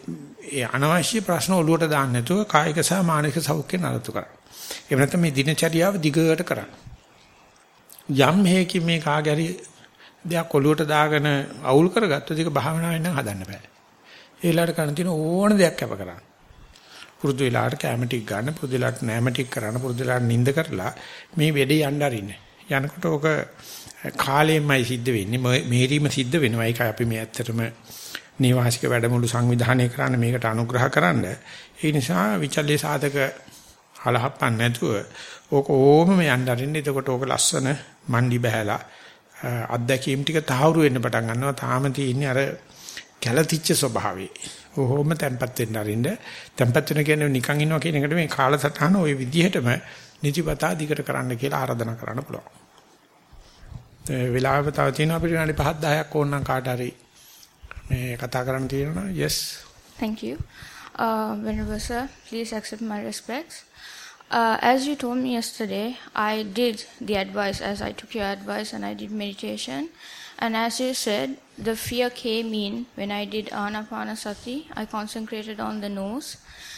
ඒ අනවශ්‍ය ප්‍රශ්න ඔළුවට දාන්න නැතුව කායික සහ මානසික සෞඛ්‍ය නරතු කරන්න. එහෙම නැත්නම් මේ දිනචරියාව දිගට කරන්න. යම් හේකින් මේ කාගරි දෙයක් ඔලුවට දාගෙන අවුල් කරගත්තොත් ඒක භාවනාවෙන් නම් හදන්න බෑ. ඒ වෙලාවට කරන්න තියෙන ඕන දෙයක් කැප කරන්න. පුරුදු වෙලාවට කැම ටික ගන්න, පුරුදු වෙලාවට නෑම ටික කරන්න, පුරුදු වෙලාවට නිින්ද කරලා මේ වෙඩේ යන්න අරින්න. යනකොට ඔක කාලයෙන්මයි සිද්ධ වෙන්නේ. මෙහෙරීම සිද්ධ වෙනවා. ඒකයි අපි මේ ඇත්තටම නේවාසික වැඩමුළු සංවිධානය කරන්න මේකට අනුග්‍රහ කරන්න. ඒ නිසා විචල්්‍ය සාධක හලහප්පන් නැතුව ඕක ඕමම යන්න අරින්න. එතකොට ඕක ලස්සන මණ්ඩි බහැලා අත්දැකීම් ටික තහවුරු වෙන්න පටන් ගන්නවා. තාම තියෙන්නේ අර කැළතිච්ච ස්වභාවය. ඕහොම තැම්පත් වෙන්න අරින්න. තැම්පත් වෙන කියන්නේ නිකන් ඉන්නවා කියන එකට මේ කාලසටහන ওই විදිහටම නිතිපතා දිගට කරන්න කියලා ආරාධනා කරන්න පුළුවන්. ඒ වෙලාව තව තියෙනවා අපිට විනාඩි 5 10ක් ඕනනම් කාට හරි මේ කතා කරන්න තියෙනවා. yes. Thank you. Uh, Venerable sir, please accept my respects. Uh, as you told me yesterday, I did the advice as I took your advice and I did meditation. And as you said, the fear came in when I did Anapanasati. I concentrated on the nose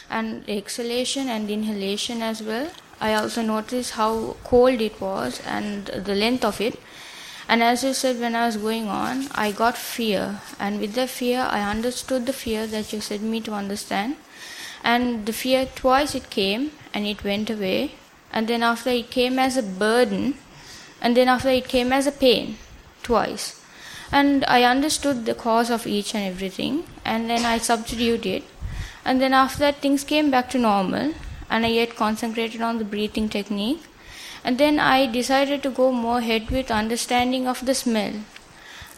and exhalation and inhalation as well. I also noticed how cold it was and the length of it. And as you said, when I was going on, I got fear. And with the fear, I understood the fear that you said me to understand. And the fear, twice it came and it went away. And then after it came as a burden. And then after it came as a pain, twice. And I understood the cause of each and everything. And then I substituted. And then after that, things came back to normal. And I yet concentrated on the breathing technique. And then I decided to go more ahead with understanding of the smell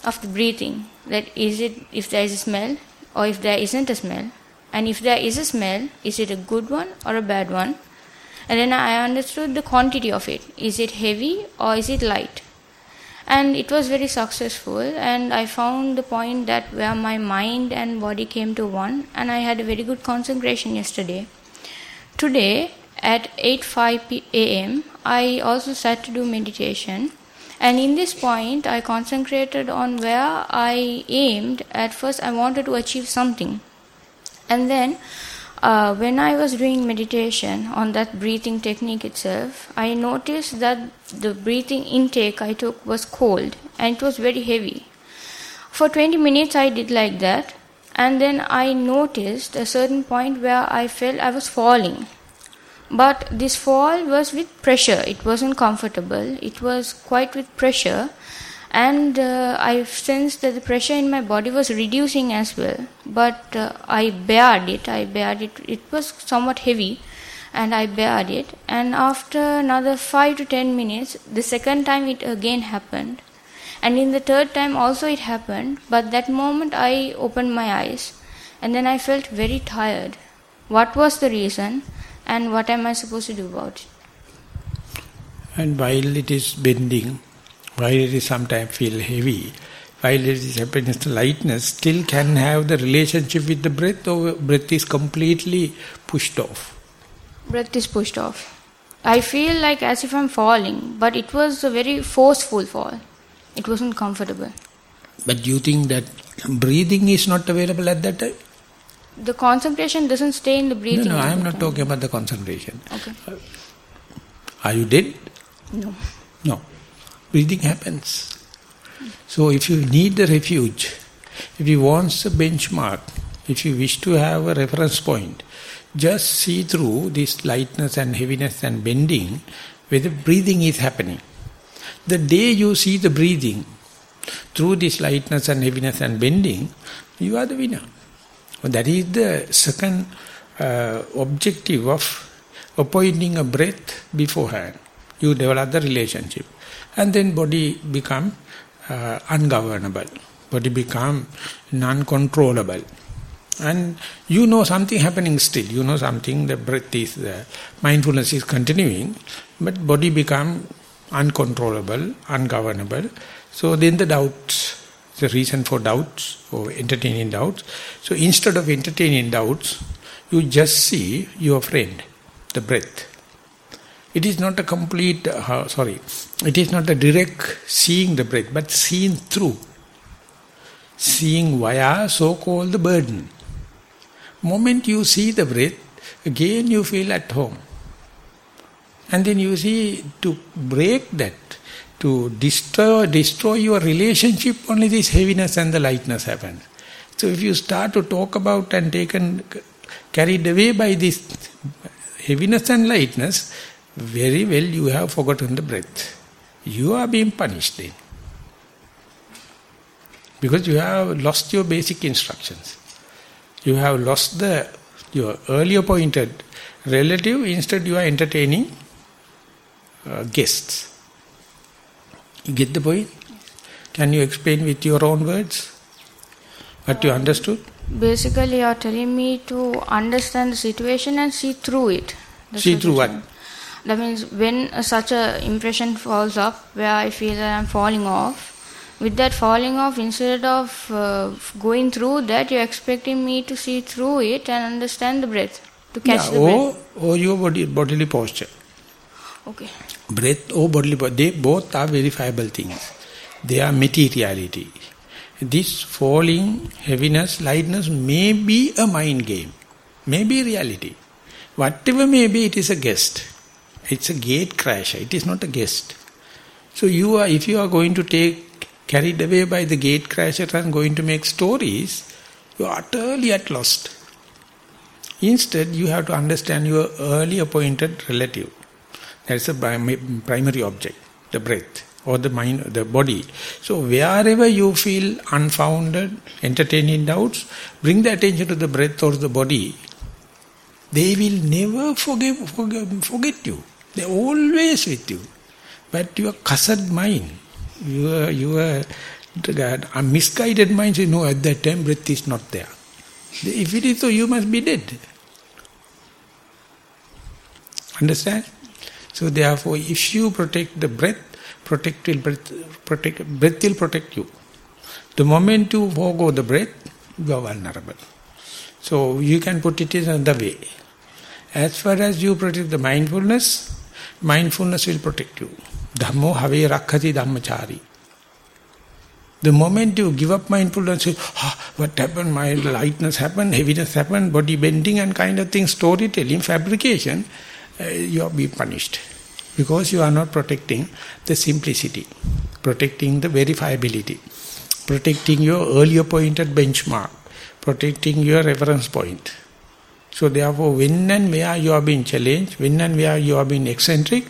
of the breathing. That is it, if there is a smell or if there isn't a smell, and if there is a smell, is it a good one or a bad one? And then I understood the quantity of it. Is it heavy or is it light? and it was very successful and i found the point that where my mind and body came to one and i had a very good concentration yesterday today at 8:5 a.m. I also sat to do meditation and in this point I concentrated on where I aimed at first I wanted to achieve something and then uh, when I was doing meditation on that breathing technique itself, I noticed that the breathing intake I took was cold and it was very heavy. For 20 minutes, I did like that, and then I noticed a certain point where I felt I was falling. But this fall was with pressure, it wasn't comfortable, it was quite with pressure and uh, I sensed that the pressure in my body was reducing as well. But uh, I bared it. I bared it. It was somewhat heavy, and I bared it. And after another five to ten minutes, the second time it again happened, and in the third time also it happened. But that moment I opened my eyes, and then I felt very tired. What was the reason, and what am I supposed to do about it? And while it is bending, while it is sometimes feel heavy, while it is happiness, lightness, still can have the relationship with the breath or breath is completely pushed off? Breath is pushed off. I feel like as if I'm falling, but it was a very forceful fall. It wasn't comfortable. But do you think that breathing is not available at that time? The concentration doesn't stay in the breathing. No, no, I am not time. talking about the concentration. Okay. Are you dead? No. Breathing happens. So if you need the refuge, if you want a benchmark, if you wish to have a reference point, just see through this lightness and heaviness and bending whether breathing is happening. The day you see the breathing through this lightness and heaviness and bending, you are the winner. That is the second uh, objective of appointing a breath beforehand. You develop the relationship. And then body become uh, ungovernable. Body become non-controllable. And you know something happening still. You know something, the breath is, the mindfulness is continuing. But body become uncontrollable, ungovernable. So then the doubts, the reason for doubts or entertaining doubts. So instead of entertaining doubts, you just see your friend, the breath. It is not a complete, uh, sorry, it is not a direct seeing the breath, but seeing through. Seeing via so-called the burden. Moment you see the breath, again you feel at home. And then you see, to break that, to destroy, destroy your relationship, only this heaviness and the lightness happens. So if you start to talk about and taken, carried away by this heaviness and lightness, very well you have forgotten the breath. You are being punished then. Because you have lost your basic instructions. You have lost the your earlier pointed relative, instead you are entertaining uh, guests. You get the point? Can you explain with your own words what you understood? Basically, you are telling me to understand the situation and see through it. See what through what? That means when such a impression falls up where I feel that I'm falling off, with that falling off, instead of uh, going through that, you're expecting me to see through it and understand the breath, to catch Yeah, the or, breath. or your body, bodily posture. Okay. breath or bodily, they both are verifiable things. They are materiality. This falling, heaviness, lightness may be a mind game, may be reality. Whatever may be, it is a guest. It's a gate crasher, it is not a guest. So you are, if you are going to take, carried away by the gate crasher and going to make stories, you are utterly at lost. Instead, you have to understand your early appointed relative. That's a prim- primary object, the breath or the mind, the body. So wherever you feel unfounded, entertaining doubts, bring the attention to the breath or the body. They will never forgive, forget, forget you. They're always with you. But your cussed mind, your, your uh, misguided mind say, no, at that time breath is not there. If it is so, you must be dead. Understand? So therefore, if you protect the breath, protect will breath, protect, breath will protect you. The moment you forego the breath, you are vulnerable. So you can put it in another way. As far as you protect the mindfulness, mindfulness will protect you. Dhammo have rakhati dhammachari. The moment you give up mindfulness, ah, what happened, my lightness happened, heaviness happened, body bending and kind of thing, storytelling, fabrication, uh, you are being punished. Because you are not protecting the simplicity, protecting the verifiability, protecting your earlier pointed benchmark, protecting your reference point. So therefore, when and where you are being challenged, when and where you are being eccentric,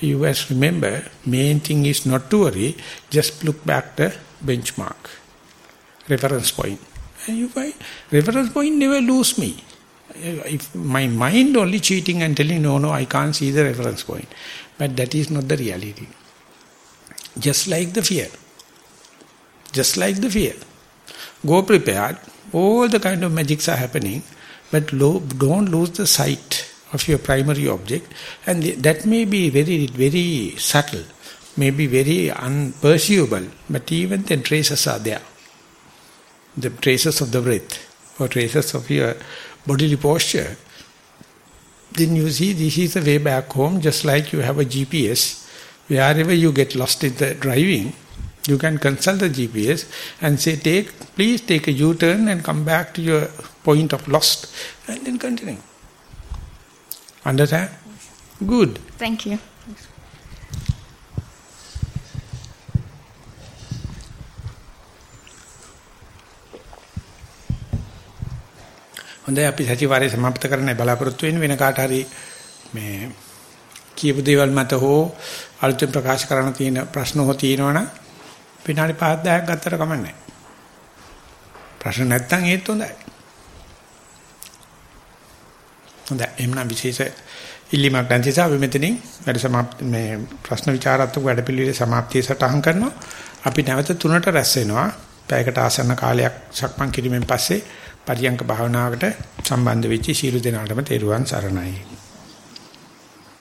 you must remember, main thing is not to worry, just look back the benchmark, reference point. And you find, reference point never lose me. If my mind only cheating and telling, no, no, I can't see the reference point. But that is not the reality. Just like the fear. Just like the fear. Go prepared. All the kind of magics are happening. But lo don't lose the sight of your primary object. And that may be very, very subtle may be very unperceivable, but even the traces are there. The traces of the breath or traces of your bodily posture. Then you see this is the way back home, just like you have a GPS. Wherever you get lost in the driving, You can consult the GPS and say, take, please take a U-turn and come back to your point of lost and then continue. Understand? Good. Thank you. හොඳයි අපි සතිವಾರේ සමාප්ත කරන්න බලාපොරොත්තු වෙන වෙන කාට හරි මේ කියපු දේවල් මත හෝ අලුතෙන් ප්‍රකාශ කරන්න තියෙන ප්‍රශ්න හෝ තියෙනවා නම් විනාඩි 5 10ක් ගත්තට කමන්නේ ප්‍රශ්න නැත්තම් ඒත් හොඳයි. හොඳයි. එම්නම් විශේෂ ඉල්ලීමක් නැති නිසා අපි මෙතනින් වැඩ සමාප්ත මේ ප්‍රශ්න විචාරාත්මක වැඩපිළිවෙලේ સમાප්තිය සටහන් කරනවා. අපි නැවත තුනට රැස් වෙනවා. පැයකට ආසන්න කාලයක් සක්මන් කිරීමෙන් පස්සේ පරියංක භාවනාවකට සම්බන්ධ වෙච්ච සීල දෙනාටම තෙරුවන් සරණයි.